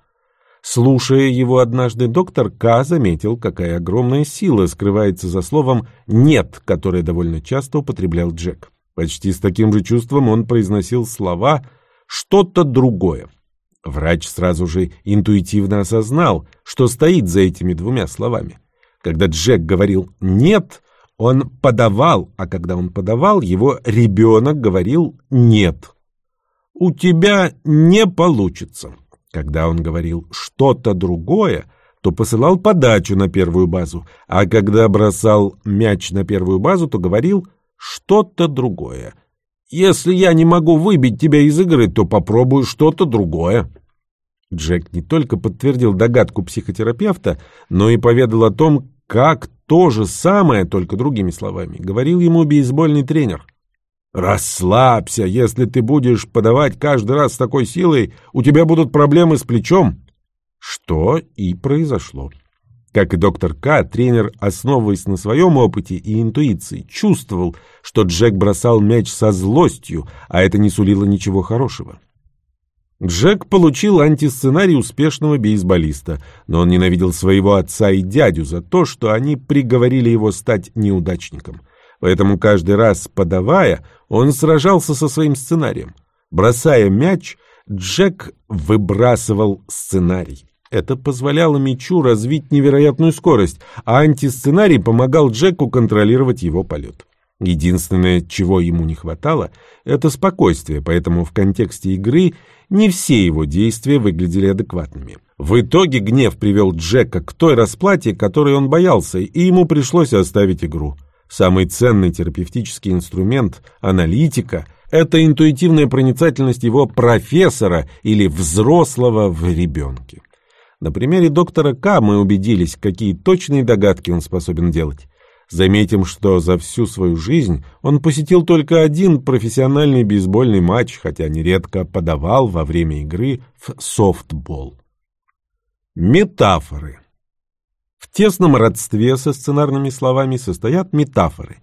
Слушая его однажды, доктор К. заметил, какая огромная сила скрывается за словом «нет», которое довольно часто употреблял Джек. Почти с таким же чувством он произносил слова «что-то другое». Врач сразу же интуитивно осознал, что стоит за этими двумя словами. Когда Джек говорил «нет», он подавал, а когда он подавал, его ребенок говорил «нет». «У тебя не получится». Когда он говорил «что-то другое», то посылал подачу на первую базу, а когда бросал мяч на первую базу, то говорил «что-то другое». «Если я не могу выбить тебя из игры, то попробую что-то другое». Джек не только подтвердил догадку психотерапевта, но и поведал о том, как то же самое, только другими словами, говорил ему бейсбольный тренер. «Расслабься, если ты будешь подавать каждый раз с такой силой, у тебя будут проблемы с плечом». Что и произошло. Как и доктор К, тренер, основываясь на своем опыте и интуиции, чувствовал, что Джек бросал мяч со злостью, а это не сулило ничего хорошего. Джек получил антисценарий успешного бейсболиста, но он ненавидел своего отца и дядю за то, что они приговорили его стать неудачником. Поэтому каждый раз, подавая, он сражался со своим сценарием. Бросая мяч, Джек выбрасывал сценарий. Это позволяло мячу развить невероятную скорость, а антисценарий помогал Джеку контролировать его полет. Единственное, чего ему не хватало, это спокойствие, поэтому в контексте игры не все его действия выглядели адекватными. В итоге гнев привел Джека к той расплате, которой он боялся, и ему пришлось оставить игру. Самый ценный терапевтический инструмент – аналитика – это интуитивная проницательность его профессора или взрослого в ребенке. На примере доктора К мы убедились, какие точные догадки он способен делать. Заметим, что за всю свою жизнь он посетил только один профессиональный бейсбольный матч, хотя нередко подавал во время игры в софтбол. Метафоры. В тесном родстве со сценарными словами состоят метафоры.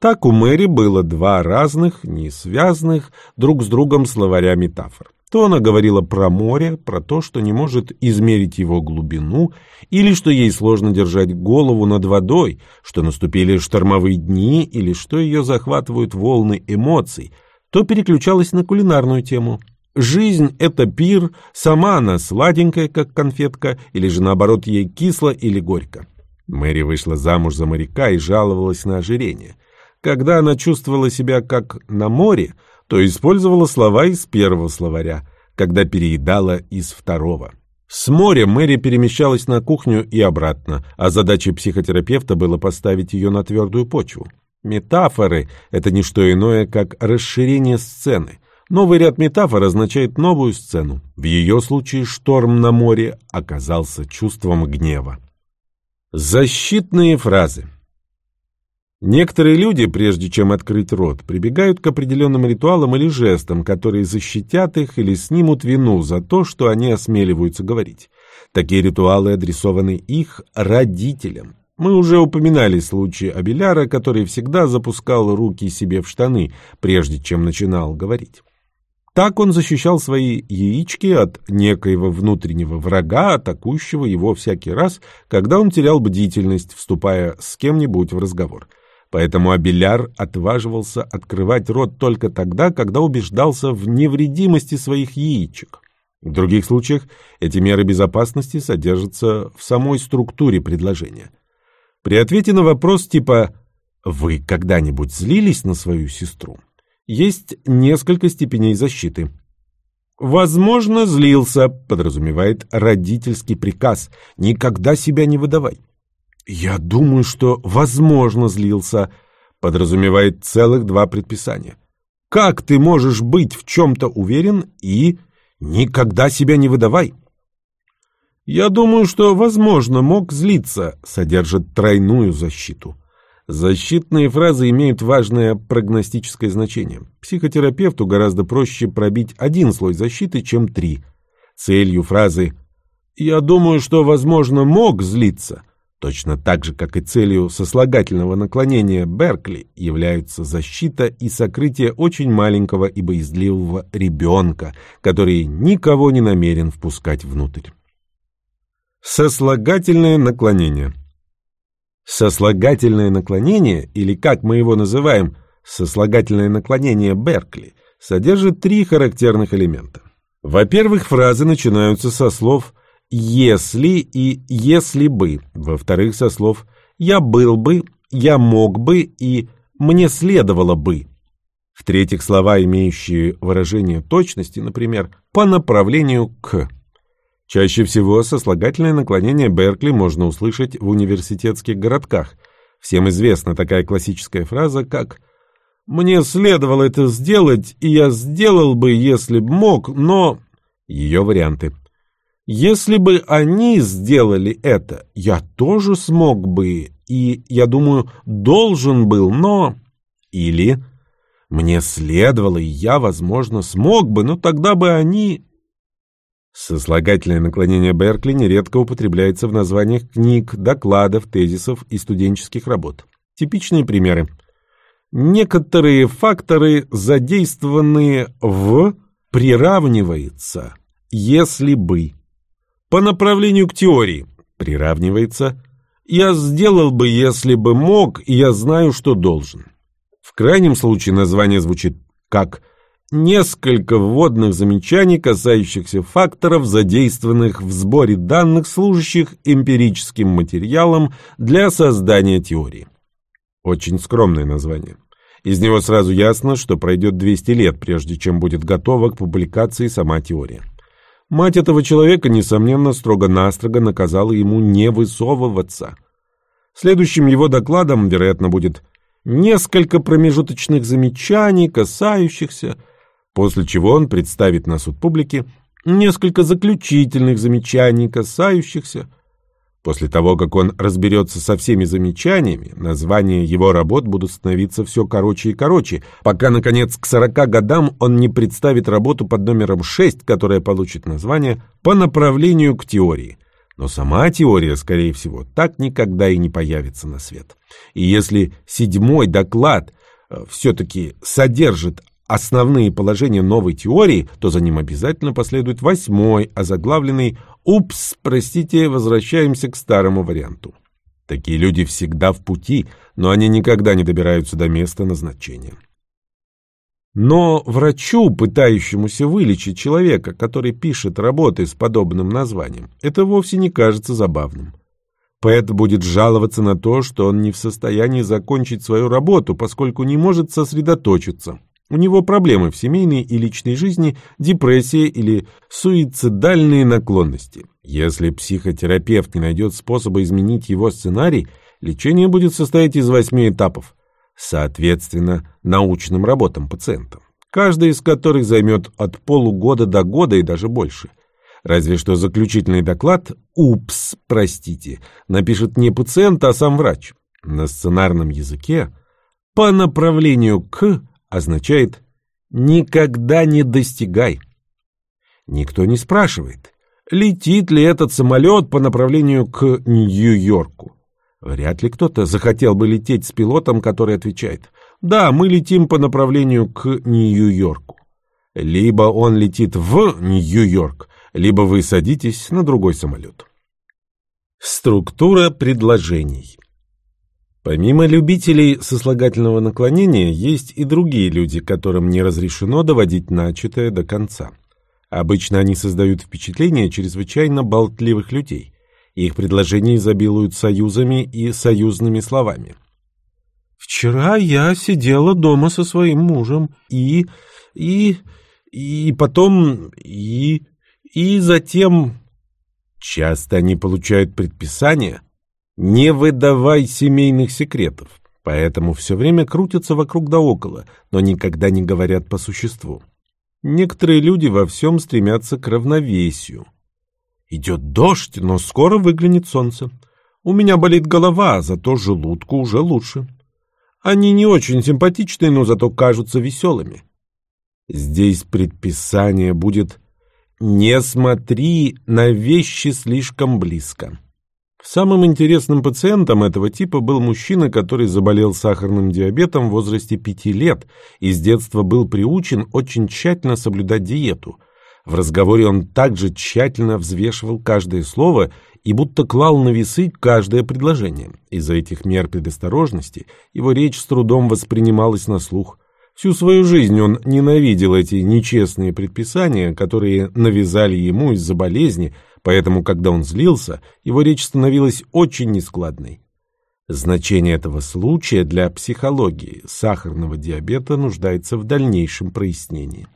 Так у Мэри было два разных, не связанных друг с другом словаря метафор. То она говорила про море, про то, что не может измерить его глубину, или что ей сложно держать голову над водой, что наступили штормовые дни, или что ее захватывают волны эмоций, то переключалась на кулинарную тему. Жизнь — это пир, сама она сладенькая, как конфетка, или же наоборот ей кисло или горько. Мэри вышла замуж за моряка и жаловалась на ожирение. Когда она чувствовала себя как на море, то использовала слова из первого словаря, когда переедала из второго. С моря Мэри перемещалась на кухню и обратно, а задачей психотерапевта было поставить ее на твердую почву. Метафоры — это не что иное, как расширение сцены. Новый ряд метафор означает новую сцену. В ее случае шторм на море оказался чувством гнева. Защитные фразы Некоторые люди, прежде чем открыть рот, прибегают к определенным ритуалам или жестам, которые защитят их или снимут вину за то, что они осмеливаются говорить. Такие ритуалы адресованы их родителям. Мы уже упоминали случай Абеляра, который всегда запускал руки себе в штаны, прежде чем начинал говорить. Так он защищал свои яички от некоего внутреннего врага, атакующего его всякий раз, когда он терял бдительность, вступая с кем-нибудь в разговор. Поэтому Абеляр отваживался открывать рот только тогда, когда убеждался в невредимости своих яичек. В других случаях эти меры безопасности содержатся в самой структуре предложения. При ответе на вопрос типа «Вы когда-нибудь злились на свою сестру?» есть несколько степеней защиты. «Возможно, злился» подразумевает родительский приказ «никогда себя не выдавай». «Я думаю, что, возможно, злился», подразумевает целых два предписания. «Как ты можешь быть в чем-то уверен» и «никогда себя не выдавай». «Я думаю, что, возможно, мог злиться» содержит тройную защиту. Защитные фразы имеют важное прогностическое значение. Психотерапевту гораздо проще пробить один слой защиты, чем три. Целью фразы «я думаю, что, возможно, мог злиться» Точно так же, как и целью сослагательного наклонения Беркли являются защита и сокрытие очень маленького и боязливого ребенка, который никого не намерен впускать внутрь. Сослагательное наклонение Сослагательное наклонение, или как мы его называем, сослагательное наклонение Беркли, содержит три характерных элемента. Во-первых, фразы начинаются со слов «если» и «если бы». Во-вторых, со слов «я был бы», «я мог бы» и «мне следовало бы». В-третьих, слова, имеющие выражение точности, например, «по направлению к». Чаще всего сослагательное наклонение Беркли можно услышать в университетских городках. Всем известна такая классическая фраза, как «Мне следовало это сделать, и я сделал бы, если б мог, но...» Ее варианты – Если бы они сделали это, я тоже смог бы, и, я думаю, должен был, но... Или мне следовало, и я, возможно, смог бы, но тогда бы они... Сослагательное наклонение Беркли нередко употребляется в названиях книг, докладов, тезисов и студенческих работ. Типичные примеры. Некоторые факторы, задействованные в приравнивается, если бы. По направлению к теории приравнивается «я сделал бы, если бы мог, и я знаю, что должен». В крайнем случае название звучит как Несколько вводных замечаний, касающихся факторов, задействованных в сборе данных, служащих эмпирическим материалом для создания теории. Очень скромное название. Из него сразу ясно, что пройдет 200 лет, прежде чем будет готова к публикации сама теория. Мать этого человека, несомненно, строго-настрого наказала ему не высовываться. Следующим его докладом, вероятно, будет несколько промежуточных замечаний, касающихся после чего он представит на суд публики несколько заключительных замечаний, касающихся. После того, как он разберется со всеми замечаниями, названия его работ будут становиться все короче и короче, пока, наконец, к 40 годам он не представит работу под номером 6, которая получит название «По направлению к теории». Но сама теория, скорее всего, так никогда и не появится на свет. И если седьмой доклад э, все-таки содержит основные положения новой теории, то за ним обязательно последует восьмой, озаглавленный «Упс, простите, возвращаемся к старому варианту». Такие люди всегда в пути, но они никогда не добираются до места назначения. Но врачу, пытающемуся вылечить человека, который пишет работы с подобным названием, это вовсе не кажется забавным. Поэт будет жаловаться на то, что он не в состоянии закончить свою работу, поскольку не может сосредоточиться. У него проблемы в семейной и личной жизни, депрессия или суицидальные наклонности. Если психотерапевт не найдет способа изменить его сценарий, лечение будет состоять из восьми этапов, соответственно, научным работам пациента, каждый из которых займет от полугода до года и даже больше. Разве что заключительный доклад «Упс, простите» напишет не пациент, а сам врач. На сценарном языке по направлению к означает «никогда не достигай». Никто не спрашивает, летит ли этот самолет по направлению к Нью-Йорку. Вряд ли кто-то захотел бы лететь с пилотом, который отвечает «Да, мы летим по направлению к Нью-Йорку». Либо он летит в Нью-Йорк, либо вы садитесь на другой самолет. Структура предложений Помимо любителей сослагательного наклонения, есть и другие люди, которым не разрешено доводить начатое до конца. Обычно они создают впечатление чрезвычайно болтливых людей. Их предложения изобилуют союзами и союзными словами. «Вчера я сидела дома со своим мужем, и... и... и потом... и... и затем...» Часто они получают предписания – не выдавай семейных секретов, поэтому все время крутятся вокруг да около, но никогда не говорят по существу. Некоторые люди во всем стремятся к равновесию. Идет дождь, но скоро выглянет солнце. У меня болит голова, зато желудку уже лучше. Они не очень симпатичные, но зато кажутся веселыми. Здесь предписание будет «Не смотри на вещи слишком близко». Самым интересным пациентом этого типа был мужчина, который заболел сахарным диабетом в возрасте 5 лет и с детства был приучен очень тщательно соблюдать диету. В разговоре он также тщательно взвешивал каждое слово и будто клал на весы каждое предложение. Из-за этих мер предосторожности его речь с трудом воспринималась на слух. Всю свою жизнь он ненавидел эти нечестные предписания, которые навязали ему из-за болезни, поэтому, когда он злился, его речь становилась очень нескладной. Значение этого случая для психологии сахарного диабета нуждается в дальнейшем прояснении.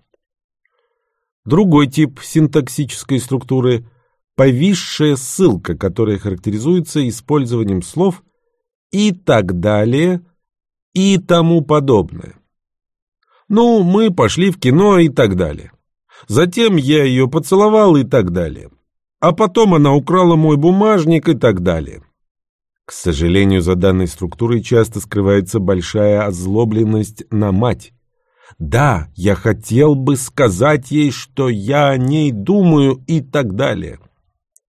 Другой тип синтаксической структуры – повисшая ссылка, которая характеризуется использованием слов «и так далее» и тому подобное. Ну, мы пошли в кино и так далее. Затем я ее поцеловал и так далее. А потом она украла мой бумажник и так далее. К сожалению, за данной структурой часто скрывается большая озлобленность на мать. Да, я хотел бы сказать ей, что я о ней думаю и так далее.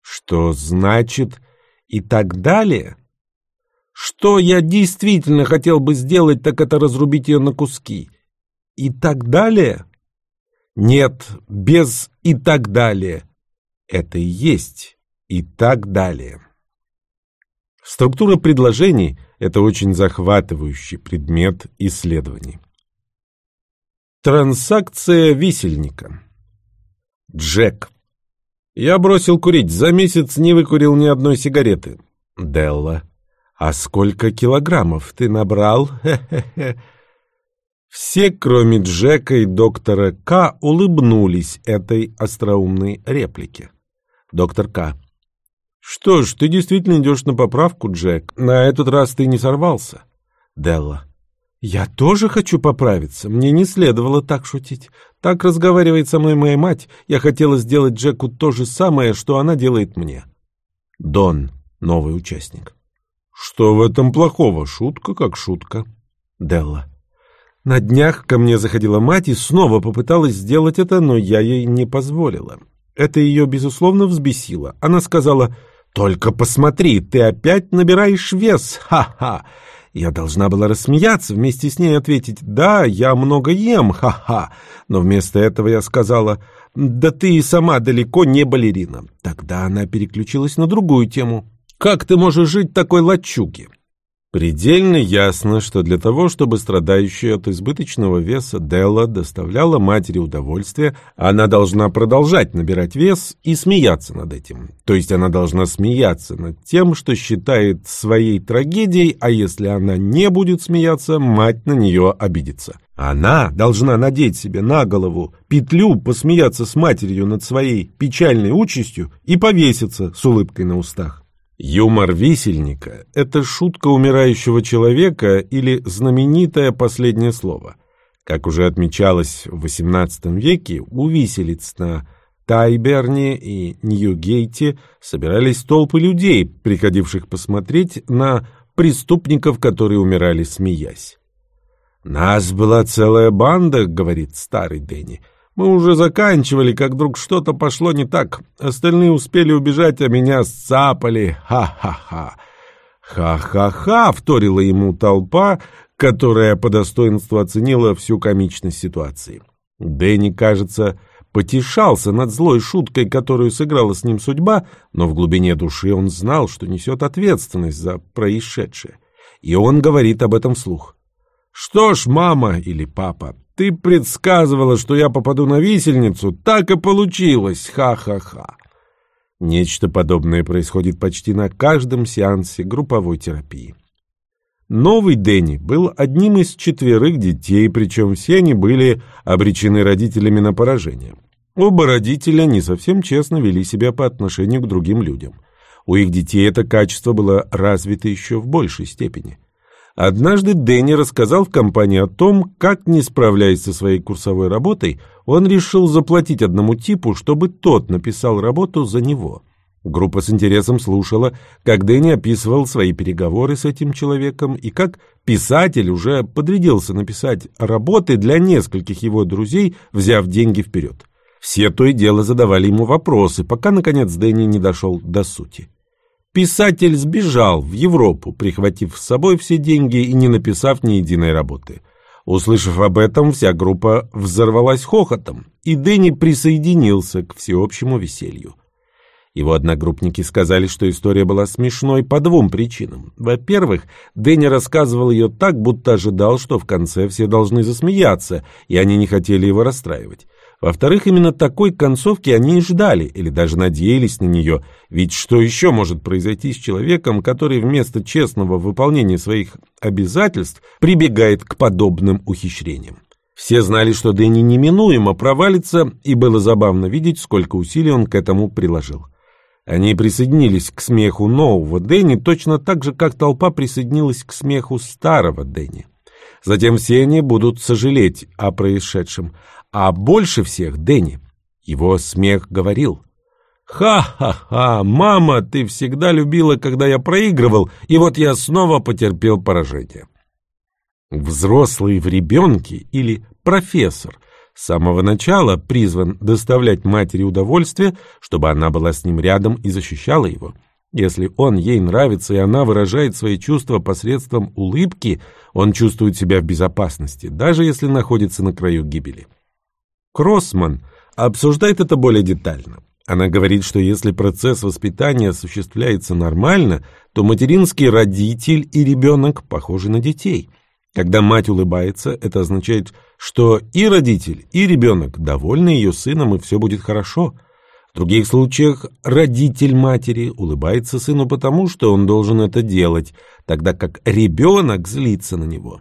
Что значит «и так далее»? Что я действительно хотел бы сделать, так это разрубить ее на куски. И так далее? Нет, без «и так далее». Это и есть «и так далее». Структура предложений – это очень захватывающий предмет исследований. Транзакция висельника. Джек. Я бросил курить, за месяц не выкурил ни одной сигареты. Делла. А сколько килограммов ты набрал? Хе-хе-хе. Все, кроме Джека и доктора К, улыбнулись этой остроумной реплике. Доктор К. Что ж, ты действительно идешь на поправку, Джек. На этот раз ты не сорвался. Делла. «Я тоже хочу поправиться. Мне не следовало так шутить. Так разговаривает со мной моя мать. Я хотела сделать Джеку то же самое, что она делает мне». Дон, новый участник. «Что в этом плохого? Шутка как шутка». Делла. На днях ко мне заходила мать и снова попыталась сделать это, но я ей не позволила. Это ее, безусловно, взбесило. Она сказала, «Только посмотри, ты опять набираешь вес, ха-ха!» Я должна была рассмеяться, вместе с ней ответить «Да, я много ем, ха-ха». Но вместо этого я сказала «Да ты и сама далеко не балерина». Тогда она переключилась на другую тему. «Как ты можешь жить такой лачуги?» Предельно ясно, что для того, чтобы страдающая от избыточного веса Делла доставляла матери удовольствие, она должна продолжать набирать вес и смеяться над этим. То есть она должна смеяться над тем, что считает своей трагедией, а если она не будет смеяться, мать на нее обидится. Она должна надеть себе на голову петлю, посмеяться с матерью над своей печальной участью и повеситься с улыбкой на устах. Юмор висельника – это шутка умирающего человека или знаменитое последнее слово. Как уже отмечалось в XVIII веке, у виселиц на Тайберне и Ньюгейте собирались толпы людей, приходивших посмотреть на преступников, которые умирали смеясь. «Нас была целая банда», — говорит старый Дэнни, — мы уже заканчивали, как вдруг что-то пошло не так. Остальные успели убежать, а меня сцапали. Ха-ха-ха. Ха-ха-ха, вторила ему толпа, которая по достоинству оценила всю комичность ситуации. Дэнни, кажется, потешался над злой шуткой, которую сыграла с ним судьба, но в глубине души он знал, что несет ответственность за происшедшее. И он говорит об этом вслух. «Что ж, мама или папа, ты предсказывала, что я попаду на висельницу, так и получилось, ха-ха-ха. Нечто подобное происходит почти на каждом сеансе групповой терапии. Новый Дэнни был одним из четверых детей, причем все они были обречены родителями на поражение. Оба родителя не совсем честно вели себя по отношению к другим людям. У их детей это качество было развито еще в большей степени. Однажды Дэнни рассказал в компании о том, как, не справляясь со своей курсовой работой, он решил заплатить одному типу, чтобы тот написал работу за него. Группа с интересом слушала, как Дэнни описывал свои переговоры с этим человеком и как писатель уже подрядился написать работы для нескольких его друзей, взяв деньги вперед. Все то и дело задавали ему вопросы, пока, наконец, Дэнни не дошел до сути. Писатель сбежал в Европу, прихватив с собой все деньги и не написав ни единой работы. Услышав об этом, вся группа взорвалась хохотом, и Дэнни присоединился к всеобщему веселью. Его одногруппники сказали, что история была смешной по двум причинам. Во-первых, Дэнни рассказывал ее так, будто ожидал, что в конце все должны засмеяться, и они не хотели его расстраивать. Во-вторых, именно такой концовки они и ждали, или даже надеялись на нее, ведь что еще может произойти с человеком, который вместо честного выполнения своих обязательств прибегает к подобным ухищрениям? Все знали, что Дэнни неминуемо провалится, и было забавно видеть, сколько усилий он к этому приложил. Они присоединились к смеху нового Дэнни точно так же, как толпа присоединилась к смеху старого Дэнни. Затем все они будут сожалеть о происшедшем, а больше всех Дэнни. Его смех говорил. Ха-ха-ха, мама, ты всегда любила, когда я проигрывал, и вот я снова потерпел поражение. Взрослый в ребенке или профессор с самого начала призван доставлять матери удовольствие, чтобы она была с ним рядом и защищала его. Если он ей нравится, и она выражает свои чувства посредством улыбки, он чувствует себя в безопасности, даже если находится на краю гибели. Кроссман обсуждает это более детально. Она говорит, что если процесс воспитания осуществляется нормально, то материнский родитель и ребенок похожи на детей. Когда мать улыбается, это означает, что и родитель, и ребенок довольны ее сыном, и все будет хорошо – в других случаях родитель матери улыбается сыну потому, что он должен это делать, тогда как ребенок злится на него.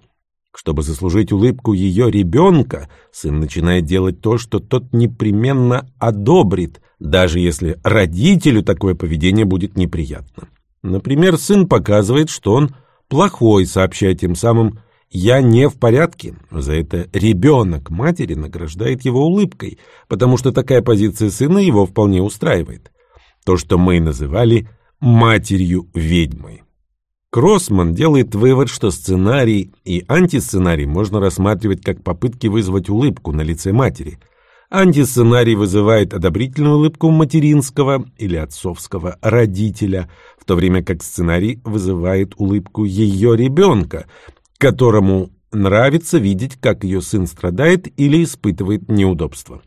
Чтобы заслужить улыбку ее ребенка, сын начинает делать то, что тот непременно одобрит, даже если родителю такое поведение будет неприятно. Например, сын показывает, что он плохой, сообщая тем самым «я не в порядке». За это ребенок матери награждает его улыбкой, потому что такая позиция сына его вполне устраивает. То, что мы называли «матерью-ведьмой». Кроссман делает вывод, что сценарий и антисценарий можно рассматривать как попытки вызвать улыбку на лице матери. Антисценарий вызывает одобрительную улыбку материнского или отцовского родителя, в то время как сценарий вызывает улыбку ее ребенка, которому нравится видеть, как ее сын страдает или испытывает неудобства.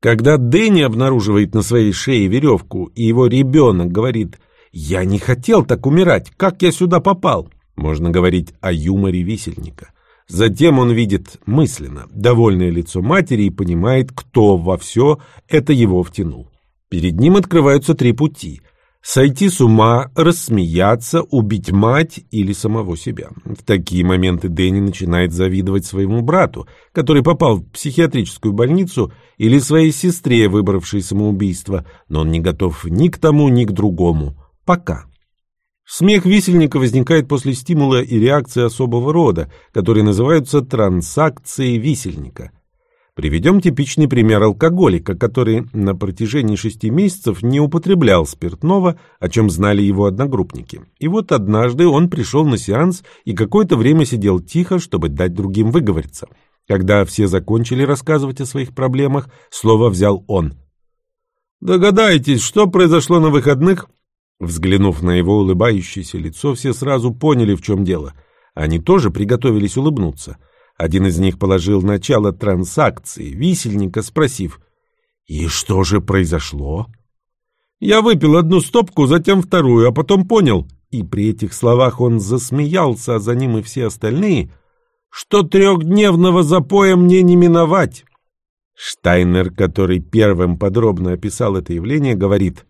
Когда Дэнни обнаруживает на своей шее веревку, и его ребенок говорит «Я не хотел так умирать, как я сюда попал?» Можно говорить о юморе висельника. Затем он видит мысленно довольное лицо матери и понимает, кто во все это его втянул. Перед ним открываются три пути Сойти с ума, рассмеяться, убить мать или самого себя. В такие моменты Дэнни начинает завидовать своему брату, который попал в психиатрическую больницу, или своей сестре, выбравшей самоубийство, но он не готов ни к тому, ни к другому. Пока. Смех висельника возникает после стимула и реакции особого рода, которые называются трансакцией висельника – Приведем типичный пример алкоголика, который на протяжении шести месяцев не употреблял спиртного, о чем знали его одногруппники. И вот однажды он пришел на сеанс и какое-то время сидел тихо, чтобы дать другим выговориться. Когда все закончили рассказывать о своих проблемах, слово взял он. «Догадайтесь, что произошло на выходных?» Взглянув на его улыбающееся лицо, все сразу поняли, в чем дело. Они тоже приготовились улыбнуться – один из них положил начало транзакции, висельника, спросив, «И что же произошло?» «Я выпил одну стопку, затем вторую, а потом понял». И при этих словах он засмеялся, а за ним и все остальные, что трехдневного запоя мне не миновать. Штайнер, который первым подробно описал это явление, говорит,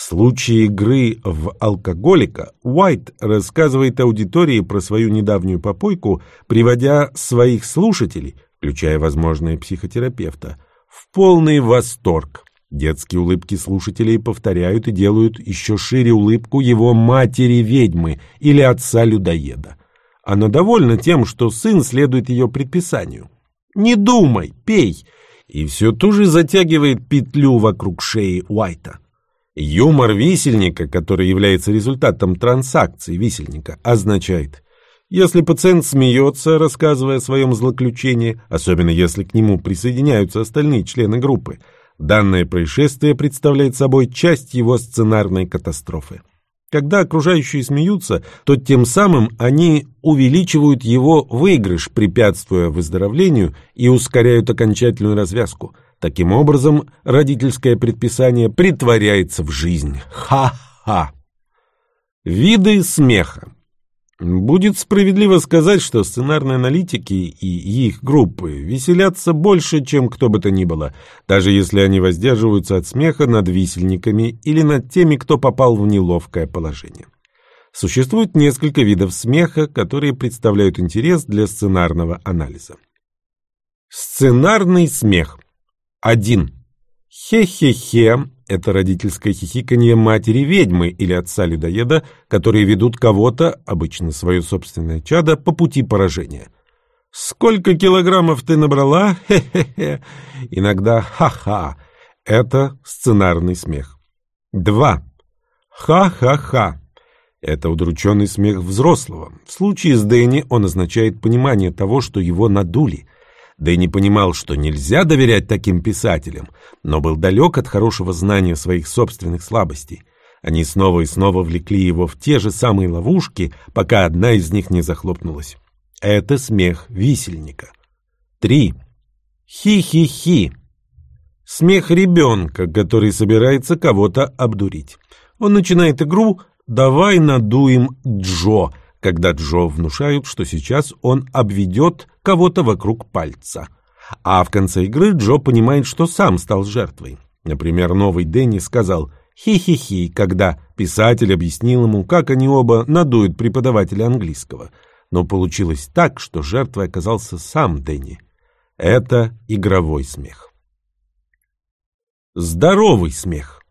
в случае игры в алкоголика Уайт рассказывает аудитории про свою недавнюю попойку, приводя своих слушателей, включая, возможно, и психотерапевта, в полный восторг. Детские улыбки слушателей повторяют и делают еще шире улыбку его матери-ведьмы или отца-людоеда. Она довольна тем, что сын следует ее предписанию. «Не думай, пей!» И все туже затягивает петлю вокруг шеи Уайта. Юмор висельника, который является результатом транзакции висельника, означает, если пациент смеется, рассказывая о своем злоключении, особенно если к нему присоединяются остальные члены группы, данное происшествие представляет собой часть его сценарной катастрофы. Когда окружающие смеются, то тем самым они увеличивают его выигрыш, препятствуя выздоровлению и ускоряют окончательную развязку – Таким образом, родительское предписание притворяется в жизнь. Ха-ха! Виды смеха. Будет справедливо сказать, что сценарные аналитики и их группы веселятся больше, чем кто бы то ни было, даже если они воздерживаются от смеха над висельниками или над теми, кто попал в неловкое положение. Существует несколько видов смеха, которые представляют интерес для сценарного анализа. Сценарный смех – один. Хе-хе-хе – это родительское хихиканье матери-ведьмы или отца-людоеда, которые ведут кого-то, обычно свое собственное чадо, по пути поражения. «Сколько килограммов ты набрала? Хе-хе-хе!» Иногда «ха-ха» – это сценарный смех. 2. Ха-ха-ха. Это удрученный смех взрослого. В случае с Дэнни он означает понимание того, что его надули. Дэнни понимал, что нельзя доверять таким писателям, но был далек от хорошего знания своих собственных слабостей. Они снова и снова влекли его в те же самые ловушки, пока одна из них не захлопнулась. Это смех висельника. 3. Хи-хи-хи. Смех ребенка, который собирается кого-то обдурить. Он начинает игру «Давай надуем Джо», когда Джо внушают, что сейчас он обведет кого-то вокруг пальца. А в конце игры Джо понимает, что сам стал жертвой. Например, новый Дэнни сказал «хи-хи-хи», когда писатель объяснил ему, как они оба надуют преподавателя английского. Но получилось так, что жертвой оказался сам Дэнни. Это игровой смех. Здоровый смех.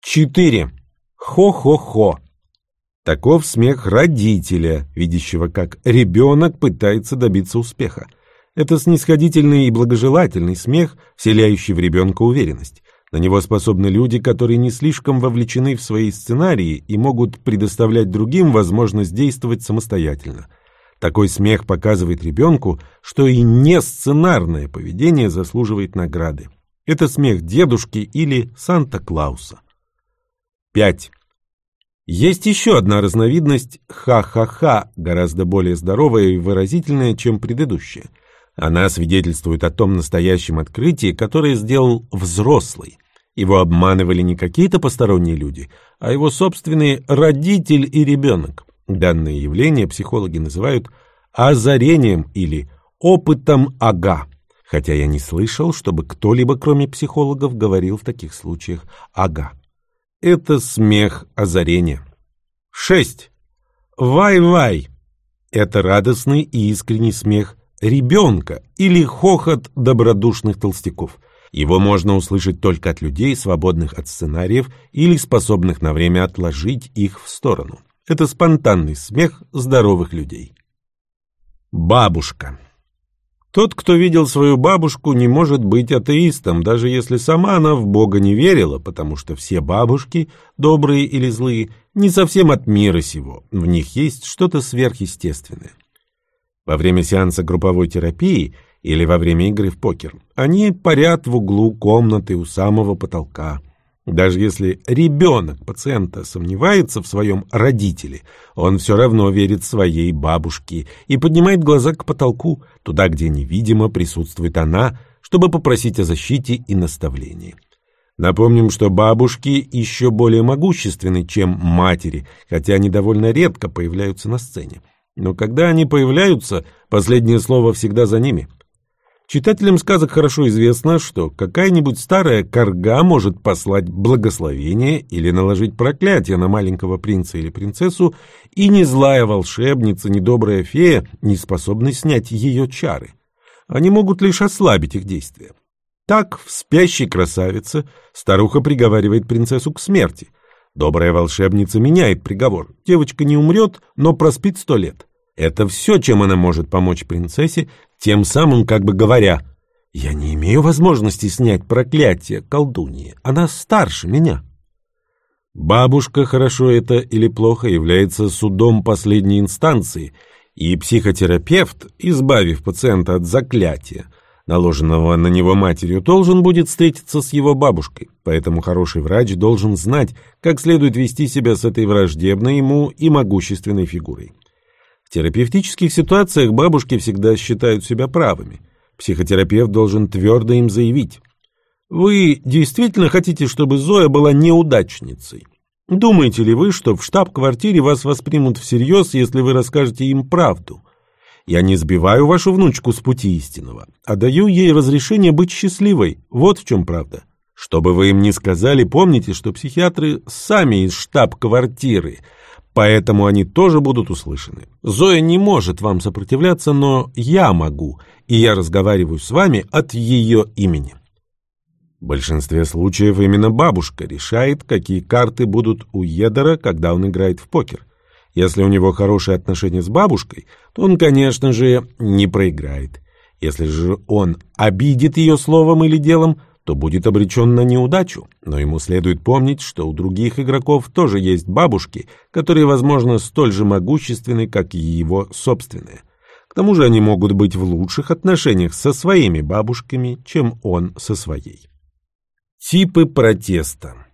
4. Хо-хо-хо. Таков смех родителя, видящего, как ребенок пытается добиться успеха. Это снисходительный и благожелательный смех, вселяющий в ребенка уверенность. На него способны люди, которые не слишком вовлечены в свои сценарии и могут предоставлять другим возможность действовать самостоятельно. Такой смех показывает ребенку, что и не сценарное поведение заслуживает награды. Это смех дедушки или Санта-Клауса. 5. Есть еще одна разновидность «ха-ха-ха», гораздо более здоровая и выразительная, чем предыдущая. Она свидетельствует о том настоящем открытии, которое сделал взрослый. Его обманывали не какие-то посторонние люди, а его собственный родитель и ребенок. Данное явление психологи называют озарением или опытом ага. Хотя я не слышал, чтобы кто-либо, кроме психологов, говорил в таких случаях ага. Это смех озарения. 6. Вай-вай. Это радостный и искренний смех ребенка или хохот добродушных толстяков. Его можно услышать только от людей, свободных от сценариев или способных на время отложить их в сторону. Это спонтанный смех здоровых людей. Бабушка. Тот, кто видел свою бабушку, не может быть атеистом, даже если сама она в Бога не верила, потому что все бабушки, добрые или злые, не совсем от мира сего, в них есть что-то сверхъестественное. Во время сеанса групповой терапии или во время игры в покер они парят в углу комнаты у самого потолка, даже если ребенок пациента сомневается в своем родителе, он все равно верит своей бабушке и поднимает глаза к потолку, туда, где невидимо присутствует она, чтобы попросить о защите и наставлении. Напомним, что бабушки еще более могущественны, чем матери, хотя они довольно редко появляются на сцене. Но когда они появляются, последнее слово всегда за ними. Читателям сказок хорошо известно, что какая-нибудь старая корга может послать благословение или наложить проклятие на маленького принца или принцессу, и ни злая волшебница, ни добрая фея не способны снять ее чары. Они могут лишь ослабить их действия. Так в «Спящей красавице» старуха приговаривает принцессу к смерти. Добрая волшебница меняет приговор. Девочка не умрет, но проспит сто лет. Это все, чем она может помочь принцессе, тем самым как бы говоря, «Я не имею возможности снять проклятие колдуньи, она старше меня». Бабушка, хорошо это или плохо, является судом последней инстанции, и психотерапевт, избавив пациента от заклятия, наложенного на него матерью, должен будет встретиться с его бабушкой. Поэтому хороший врач должен знать, как следует вести себя с этой враждебной ему и могущественной фигурой. В терапевтических ситуациях бабушки всегда считают себя правыми. Психотерапевт должен твердо им заявить. Вы действительно хотите, чтобы Зоя была неудачницей? Думаете ли вы, что в штаб-квартире вас воспримут всерьез, если вы расскажете им правду? Я не сбиваю вашу внучку с пути истинного, а даю ей разрешение быть счастливой. Вот в чем правда. Что бы вы им ни сказали, помните, что психиатры сами из штаб-квартиры – поэтому они тоже будут услышаны. Зоя не может вам сопротивляться, но я могу, и я разговариваю с вами от ее имени. В большинстве случаев именно бабушка решает, какие карты будут у Едора, когда он играет в покер. Если у него хорошие отношения с бабушкой, то он, конечно же, не проиграет. Если же он обидит ее словом или делом, то будет обречен на неудачу, но ему следует помнить, что у других игроков тоже есть бабушки, которые, возможно, столь же могущественны, как и его собственные. К тому же они могут быть в лучших отношениях со своими бабушками, чем он со своей. Типы протеста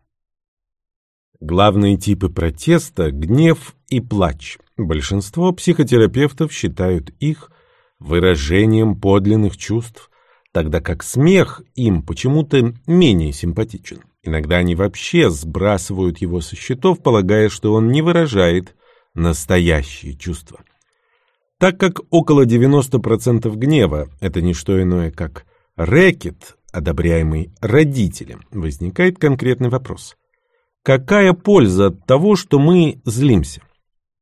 Главные типы протеста – гнев и плач. Большинство психотерапевтов считают их выражением подлинных чувств, тогда как смех им почему-то менее симпатичен. Иногда они вообще сбрасывают его со счетов, полагая, что он не выражает настоящие чувства. Так как около 90% гнева – это не что иное, как рэкет, одобряемый родителем, возникает конкретный вопрос. Какая польза от того, что мы злимся?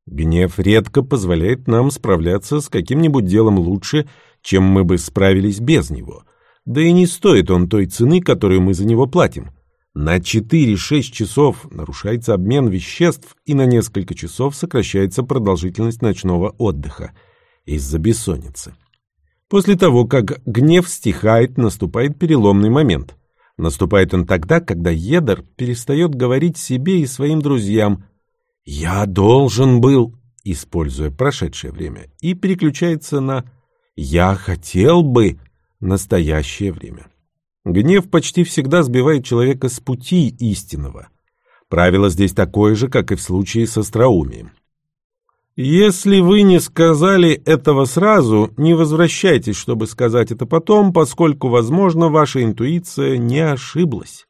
Гнев редко позволяет нам справляться с каким-нибудь делом лучше, чем мы бы справились без него. Да и не стоит он той цены, которую мы за него платим. На 4-6 часов нарушается обмен веществ и на несколько часов сокращается продолжительность ночного отдыха из-за бессонницы. После того, как гнев стихает, наступает переломный момент. Наступает он тогда, когда Едер перестает говорить себе и своим друзьям «Я должен был», используя прошедшее время, и переключается на «я хотел бы» настоящее время. Гнев почти всегда сбивает человека с пути истинного. Правило здесь такое же, как и в случае с остроумием. Если вы не сказали этого сразу, не возвращайтесь, чтобы сказать это потом, поскольку, возможно, ваша интуиция не ошиблась.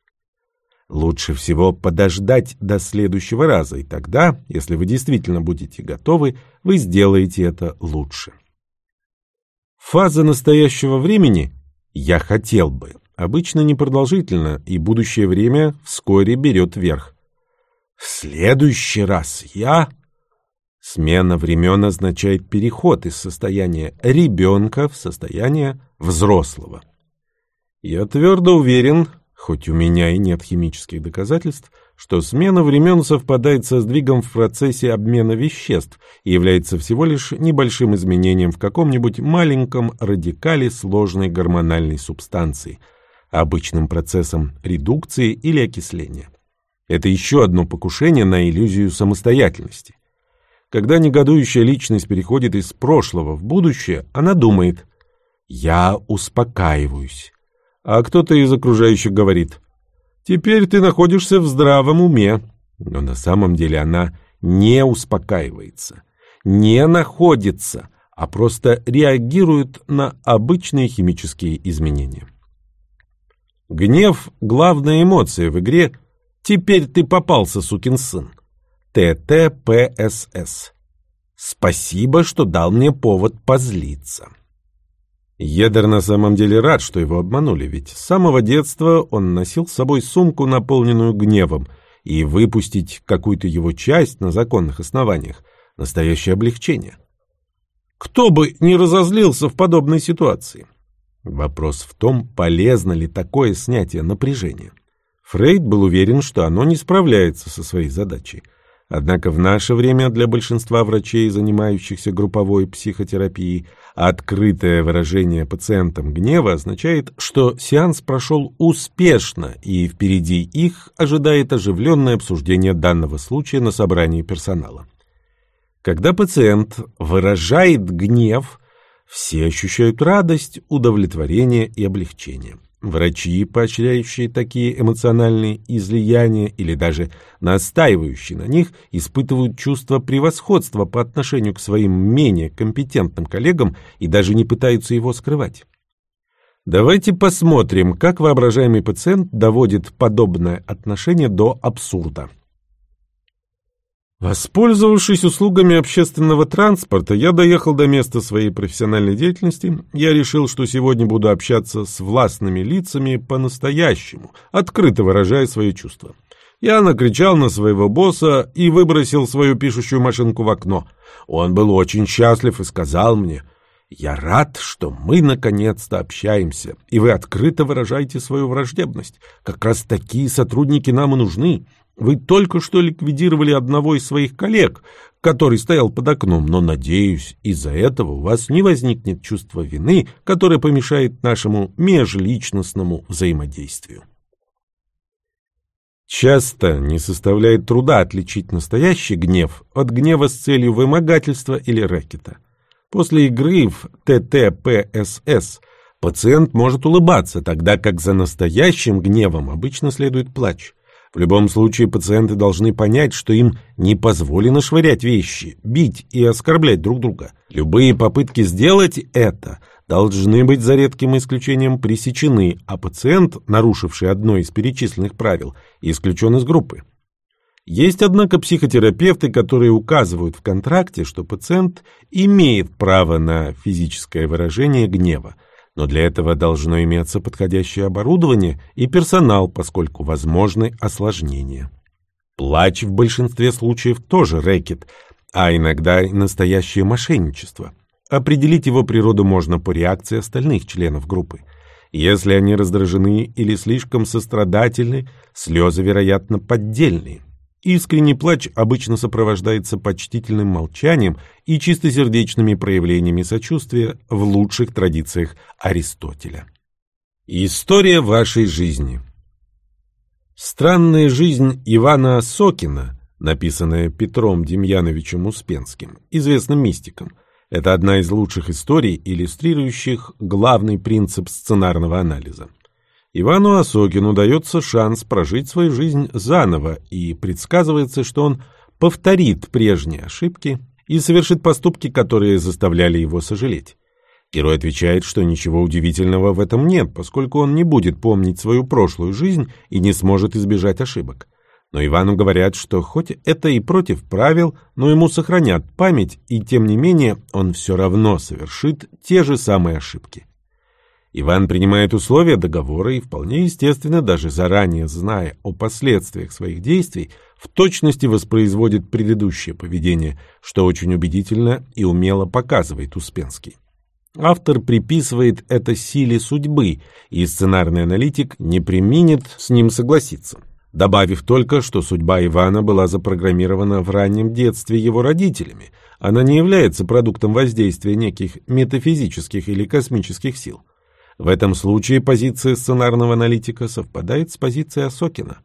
Лучше всего подождать до следующего раза, и тогда, если вы действительно будете готовы, вы сделаете это лучше. Фаза настоящего времени «я хотел бы» обычно непродолжительна, и будущее время вскоре берет верх. В следующий раз я... Смена времен означает переход из состояния ребенка в состояние взрослого. Я твердо уверен, хоть у меня и нет химических доказательств, что смена времен совпадает со сдвигом в процессе обмена веществ и является всего лишь небольшим изменением в каком-нибудь маленьком радикале сложной гормональной субстанции, обычным процессом редукции или окисления. Это еще одно покушение на иллюзию самостоятельности. Когда негодующая личность переходит из прошлого в будущее, она думает «я успокаиваюсь» а кто-то из окружающих говорит «Теперь ты находишься в здравом уме». Но на самом деле она не успокаивается, не находится, а просто реагирует на обычные химические изменения. Гнев – главная эмоция в игре «Теперь ты попался, сукин сын». ТТПСС. Спасибо, что дал мне повод позлиться. Едер на самом деле рад, что его обманули, ведь с самого детства он носил с собой сумку, наполненную гневом, и выпустить какую-то его часть на законных основаниях – настоящее облегчение. Кто бы не разозлился в подобной ситуации? Вопрос в том, полезно ли такое снятие напряжения. Фрейд был уверен, что оно не справляется со своей задачей – Однако в наше время для большинства врачей, занимающихся групповой психотерапией, открытое выражение пациентам гнева означает, что сеанс прошел успешно, и впереди их ожидает оживленное обсуждение данного случая на собрании персонала. Когда пациент выражает гнев, все ощущают радость, удовлетворение и облегчение. Врачи, поощряющие такие эмоциональные излияния или даже настаивающие на них, испытывают чувство превосходства по отношению к своим менее компетентным коллегам и даже не пытаются его скрывать. Давайте посмотрим, как воображаемый пациент доводит подобное отношение до абсурда. Воспользовавшись услугами общественного транспорта, я доехал до места своей профессиональной деятельности. Я решил, что сегодня буду общаться с властными лицами по-настоящему, открыто выражая свои чувства. Я накричал на своего босса и выбросил свою пишущую машинку в окно. Он был очень счастлив и сказал мне, «Я рад, что мы наконец-то общаемся, и вы открыто выражаете свою враждебность. Как раз такие сотрудники нам и нужны». Вы только что ликвидировали одного из своих коллег, который стоял под окном, но, надеюсь, из-за этого у вас не возникнет чувство вины, которое помешает нашему межличностному взаимодействию. Часто не составляет труда отличить настоящий гнев от гнева с целью вымогательства или рэкета. После игры в ТТПСС пациент может улыбаться, тогда как за настоящим гневом обычно следует плач. В любом случае пациенты должны понять, что им не позволено швырять вещи, бить и оскорблять друг друга. Любые попытки сделать это должны быть за редким исключением пресечены, а пациент, нарушивший одно из перечисленных правил, исключен из группы. Есть, однако, психотерапевты, которые указывают в контракте, что пациент имеет право на физическое выражение гнева – но для этого должно иметься подходящее оборудование и персонал, поскольку возможны осложнения. Плач в большинстве случаев тоже рэкет, а иногда и настоящее мошенничество. Определить его природу можно по реакции остальных членов группы. Если они раздражены или слишком сострадательны, слезы, вероятно, поддельные. Искренний плач обычно сопровождается почтительным молчанием и чистосердечными проявлениями сочувствия в лучших традициях Аристотеля. История вашей жизни Странная жизнь Ивана Сокина, написанная Петром Демьяновичем Успенским, известным мистиком, это одна из лучших историй, иллюстрирующих главный принцип сценарного анализа. Ивану Осокину дается шанс прожить свою жизнь заново, и предсказывается, что он повторит прежние ошибки и совершит поступки, которые заставляли его сожалеть. Герой отвечает, что ничего удивительного в этом нет, поскольку он не будет помнить свою прошлую жизнь и не сможет избежать ошибок. Но Ивану говорят, что хоть это и против правил, но ему сохранят память, и тем не менее он все равно совершит те же самые ошибки. Иван принимает условия договора и, вполне естественно, даже заранее зная о последствиях своих действий, в точности воспроизводит предыдущее поведение, что очень убедительно и умело показывает Успенский. Автор приписывает это силе судьбы, и сценарный аналитик не применит с ним согласиться. Добавив только, что судьба Ивана была запрограммирована в раннем детстве его родителями, она не является продуктом воздействия неких метафизических или космических сил. В этом случае позиция сценарного аналитика совпадает с позицией Осокина.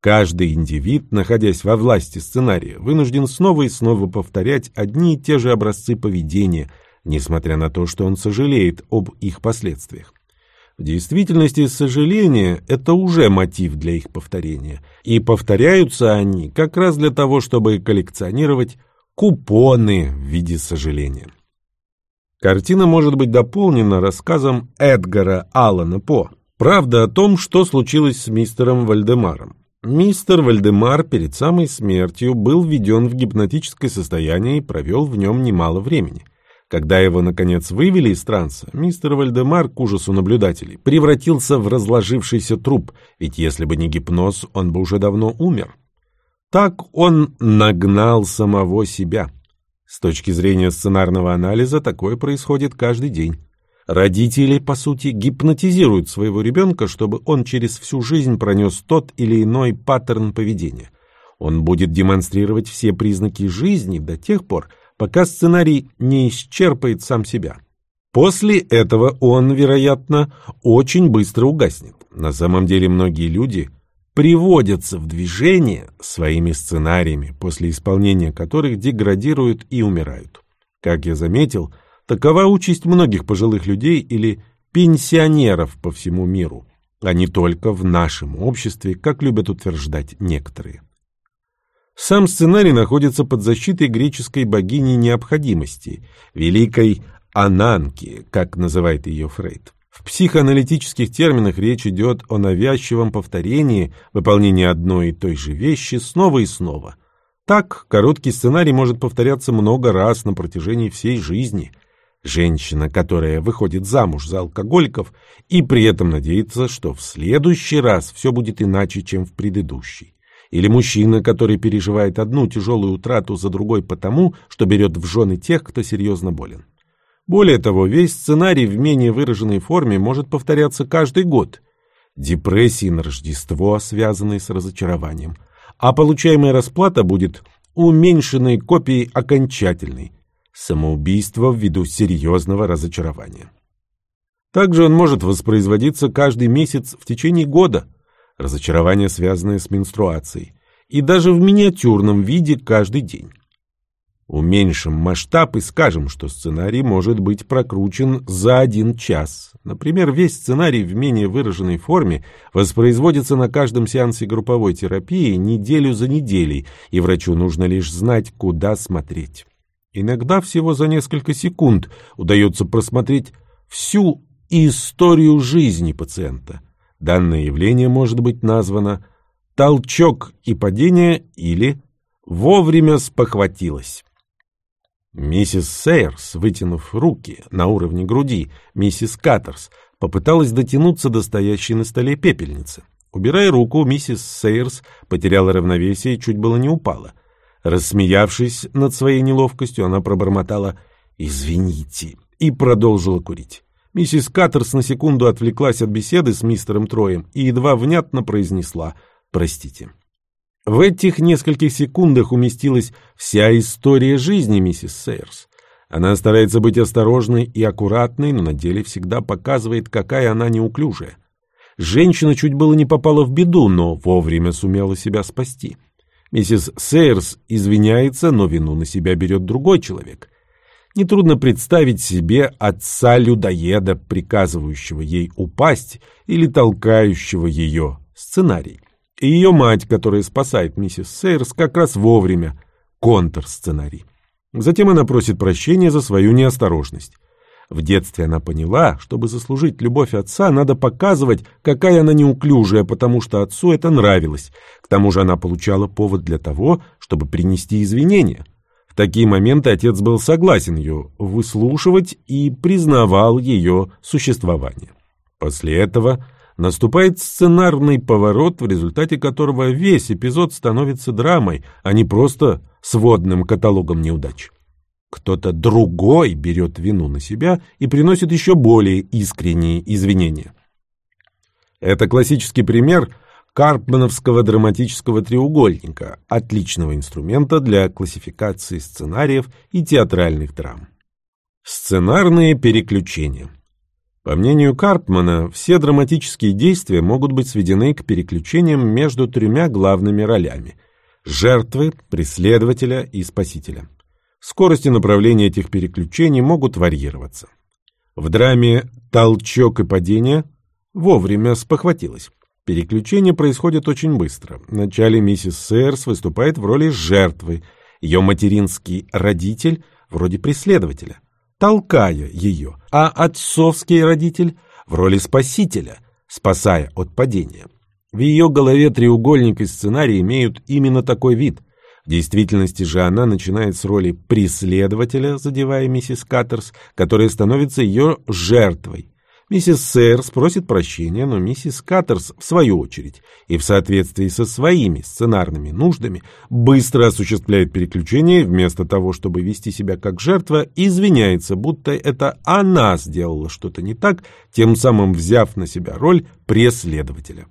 Каждый индивид, находясь во власти сценария, вынужден снова и снова повторять одни и те же образцы поведения, несмотря на то, что он сожалеет об их последствиях. В действительности сожаление – это уже мотив для их повторения, и повторяются они как раз для того, чтобы коллекционировать купоны в виде сожаления. Картина может быть дополнена рассказом Эдгара Аллана По. Правда о том, что случилось с мистером Вальдемаром. Мистер Вальдемар перед самой смертью был введен в гипнотическое состояние и провел в нем немало времени. Когда его, наконец, вывели из транса, мистер Вальдемар, к ужасу наблюдателей, превратился в разложившийся труп, ведь если бы не гипноз, он бы уже давно умер. Так он нагнал самого себя. С точки зрения сценарного анализа такое происходит каждый день. Родители, по сути, гипнотизируют своего ребенка, чтобы он через всю жизнь пронес тот или иной паттерн поведения. Он будет демонстрировать все признаки жизни до тех пор, пока сценарий не исчерпает сам себя. После этого он, вероятно, очень быстро угаснет. На самом деле многие люди приводятся в движение своими сценариями, после исполнения которых деградируют и умирают. Как я заметил, такова участь многих пожилых людей или пенсионеров по всему миру, а не только в нашем обществе, как любят утверждать некоторые. Сам сценарий находится под защитой греческой богини необходимости, великой Ананки, как называет ее Фрейд. В психоаналитических терминах речь идет о навязчивом повторении выполнения одной и той же вещи снова и снова. Так, короткий сценарий может повторяться много раз на протяжении всей жизни. Женщина, которая выходит замуж за алкоголиков и при этом надеется, что в следующий раз все будет иначе, чем в предыдущий. Или мужчина, который переживает одну тяжелую утрату за другой потому, что берет в жены тех, кто серьезно болен. Более того, весь сценарий в менее выраженной форме может повторяться каждый год. Депрессии на Рождество, связанные с разочарованием. А получаемая расплата будет уменьшенной копией окончательной. Самоубийство ввиду серьезного разочарования. Также он может воспроизводиться каждый месяц в течение года. Разочарование, связанное с менструацией. И даже в миниатюрном виде каждый день. Уменьшим масштаб и скажем, что сценарий может быть прокручен за один час. Например, весь сценарий в менее выраженной форме воспроизводится на каждом сеансе групповой терапии неделю за неделей, и врачу нужно лишь знать, куда смотреть. Иногда всего за несколько секунд удается просмотреть всю историю жизни пациента. Данное явление может быть названо «толчок и падение» или «вовремя спохватилась». Миссис Сейерс, вытянув руки на уровне груди, миссис Каттерс попыталась дотянуться до стоящей на столе пепельницы. Убирая руку, миссис Сейерс потеряла равновесие и чуть было не упала. Рассмеявшись над своей неловкостью, она пробормотала «Извините» и продолжила курить. Миссис Каттерс на секунду отвлеклась от беседы с мистером Троем и едва внятно произнесла «Простите». В этих нескольких секундах уместилась вся история жизни миссис Сейерс. Она старается быть осторожной и аккуратной, но на деле всегда показывает, какая она неуклюжая. Женщина чуть было не попала в беду, но вовремя сумела себя спасти. Миссис Сейерс извиняется, но вину на себя берет другой человек. Нетрудно представить себе отца-людоеда, приказывающего ей упасть или толкающего ее сценарий. И ее мать, которая спасает миссис Сейрс как раз вовремя. Контр-сценарий. Затем она просит прощения за свою неосторожность. В детстве она поняла, чтобы заслужить любовь отца, надо показывать, какая она неуклюжая, потому что отцу это нравилось. К тому же она получала повод для того, чтобы принести извинения. В такие моменты отец был согласен ее выслушивать и признавал ее существование. После этого наступает сценарный поворот, в результате которого весь эпизод становится драмой, а не просто сводным каталогом неудач. Кто-то другой берет вину на себя и приносит еще более искренние извинения. Это классический пример Карпмановского драматического треугольника, отличного инструмента для классификации сценариев и театральных драм. Сценарные переключения по мнению Карпмана, все драматические действия могут быть сведены к переключениям между тремя главными ролями – жертвы, преследователя и спасителя. Скорости направления этих переключений могут варьироваться. В драме «Толчок и падение» вовремя спохватилась. Переключение происходит очень быстро. Вначале миссис Сэрс выступает в роли жертвы, ее материнский родитель – вроде преследователя толкая ее, а отцовский родитель в роли спасителя, спасая от падения. В ее голове треугольник и сценарий имеют именно такой вид. В действительности же она начинает с роли преследователя, задевая миссис Каттерс, которая становится ее жертвой. Миссис Сейрс просит прощения, но миссис Каттерс, в свою очередь, и в соответствии со своими сценарными нуждами, быстро осуществляет переключение, вместо того, чтобы вести себя как жертва, извиняется, будто это она сделала что-то не так, тем самым взяв на себя роль преследователя.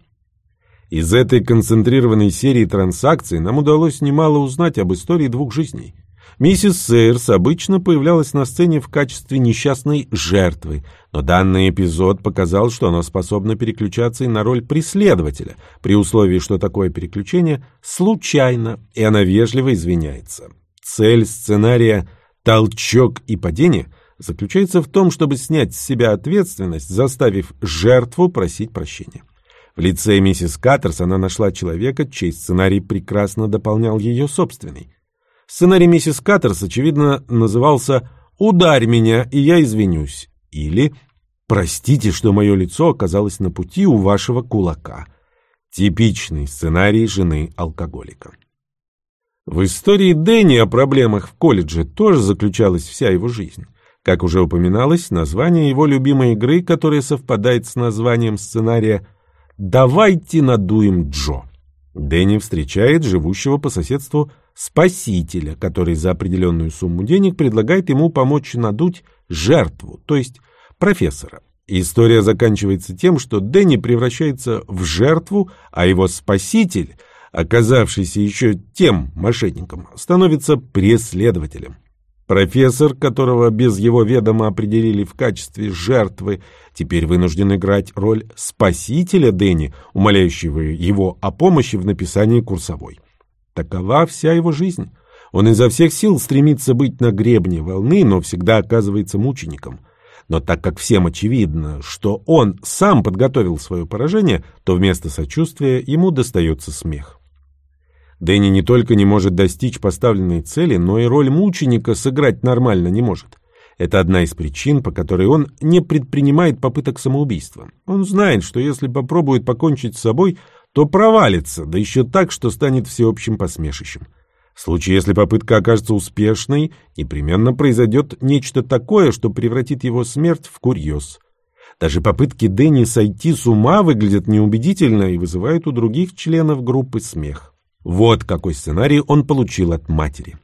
Из этой концентрированной серии транзакций нам удалось немало узнать об истории двух жизней – Миссис Сейерс обычно появлялась на сцене в качестве несчастной жертвы, но данный эпизод показал, что она способна переключаться и на роль преследователя, при условии, что такое переключение случайно, и она вежливо извиняется. Цель сценария «Толчок и падение» заключается в том, чтобы снять с себя ответственность, заставив жертву просить прощения. В лице миссис Каттерс она нашла человека, чей сценарий прекрасно дополнял ее собственный. Сценарий миссис Каттерс, очевидно, назывался «Ударь меня, и я извинюсь» или «Простите, что мое лицо оказалось на пути у вашего кулака». Типичный сценарий жены алкоголика. В истории Дэнни о проблемах в колледже тоже заключалась вся его жизнь. Как уже упоминалось, название его любимой игры, которое совпадает с названием сценария «Давайте надуем Джо». Дэнни встречает живущего по соседству спасителя, который за определенную сумму денег предлагает ему помочь надуть жертву, то есть профессора. История заканчивается тем, что Дэнни превращается в жертву, а его спаситель оказавшийся еще тем мошенником, становится преследователем. Профессор, которого без его ведома определили в качестве жертвы, теперь вынужден играть роль спасителя Дэнни, умоляющего его о помощи в написании курсовой. Такова вся его жизнь. Он изо всех сил стремится быть на гребне волны, но всегда оказывается мучеником. Но так как всем очевидно, что он сам подготовил свое поражение, то вместо сочувствия ему достается смех. Дэнни не только не может достичь поставленной цели, но и роль мученика сыграть нормально не может. Это одна из причин, по которой он не предпринимает попыток самоубийства. Он знает, что если попробует покончить с собой, то провалится, да еще так, что станет всеобщим посмешищем. В случае, если попытка окажется успешной, непременно произойдет нечто такое, что превратит его смерть в курьез. Даже попытки Дэнни сойти с ума выглядят неубедительно и вызывают у других членов группы смех. Вот какой сценарий он получил от матери.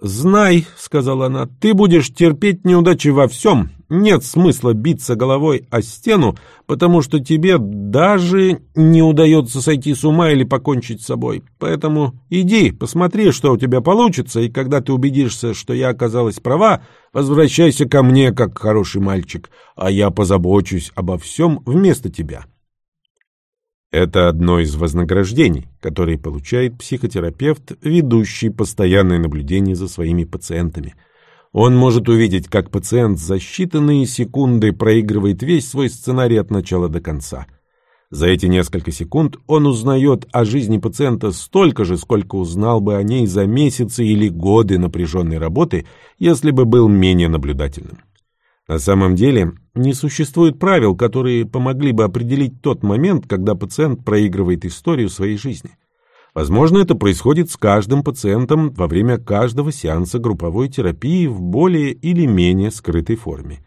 «Знай», — сказала она, — «ты будешь терпеть неудачи во всем. Нет смысла биться головой о стену, потому что тебе даже не удается сойти с ума или покончить с собой. Поэтому иди, посмотри, что у тебя получится, и когда ты убедишься, что я оказалась права, возвращайся ко мне, как хороший мальчик, а я позабочусь обо всем вместо тебя». Это одно из вознаграждений, которые получает психотерапевт, ведущий постоянное наблюдение за своими пациентами. Он может увидеть, как пациент за считанные секунды проигрывает весь свой сценарий от начала до конца. За эти несколько секунд он узнает о жизни пациента столько же, сколько узнал бы о ней за месяцы или годы напряженной работы, если бы был менее наблюдательным. На самом деле, не существует правил, которые помогли бы определить тот момент, когда пациент проигрывает историю своей жизни. Возможно, это происходит с каждым пациентом во время каждого сеанса групповой терапии в более или менее скрытой форме.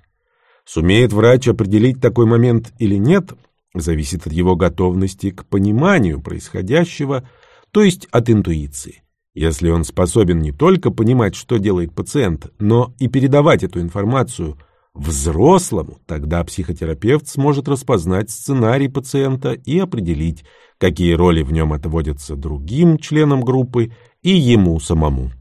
Сумеет врач определить такой момент или нет, зависит от его готовности к пониманию происходящего, то есть от интуиции. Если он способен не только понимать, что делает пациент, но и передавать эту информацию – взрослому, тогда психотерапевт сможет распознать сценарий пациента и определить, какие роли в нем отводятся другим членам группы и ему самому.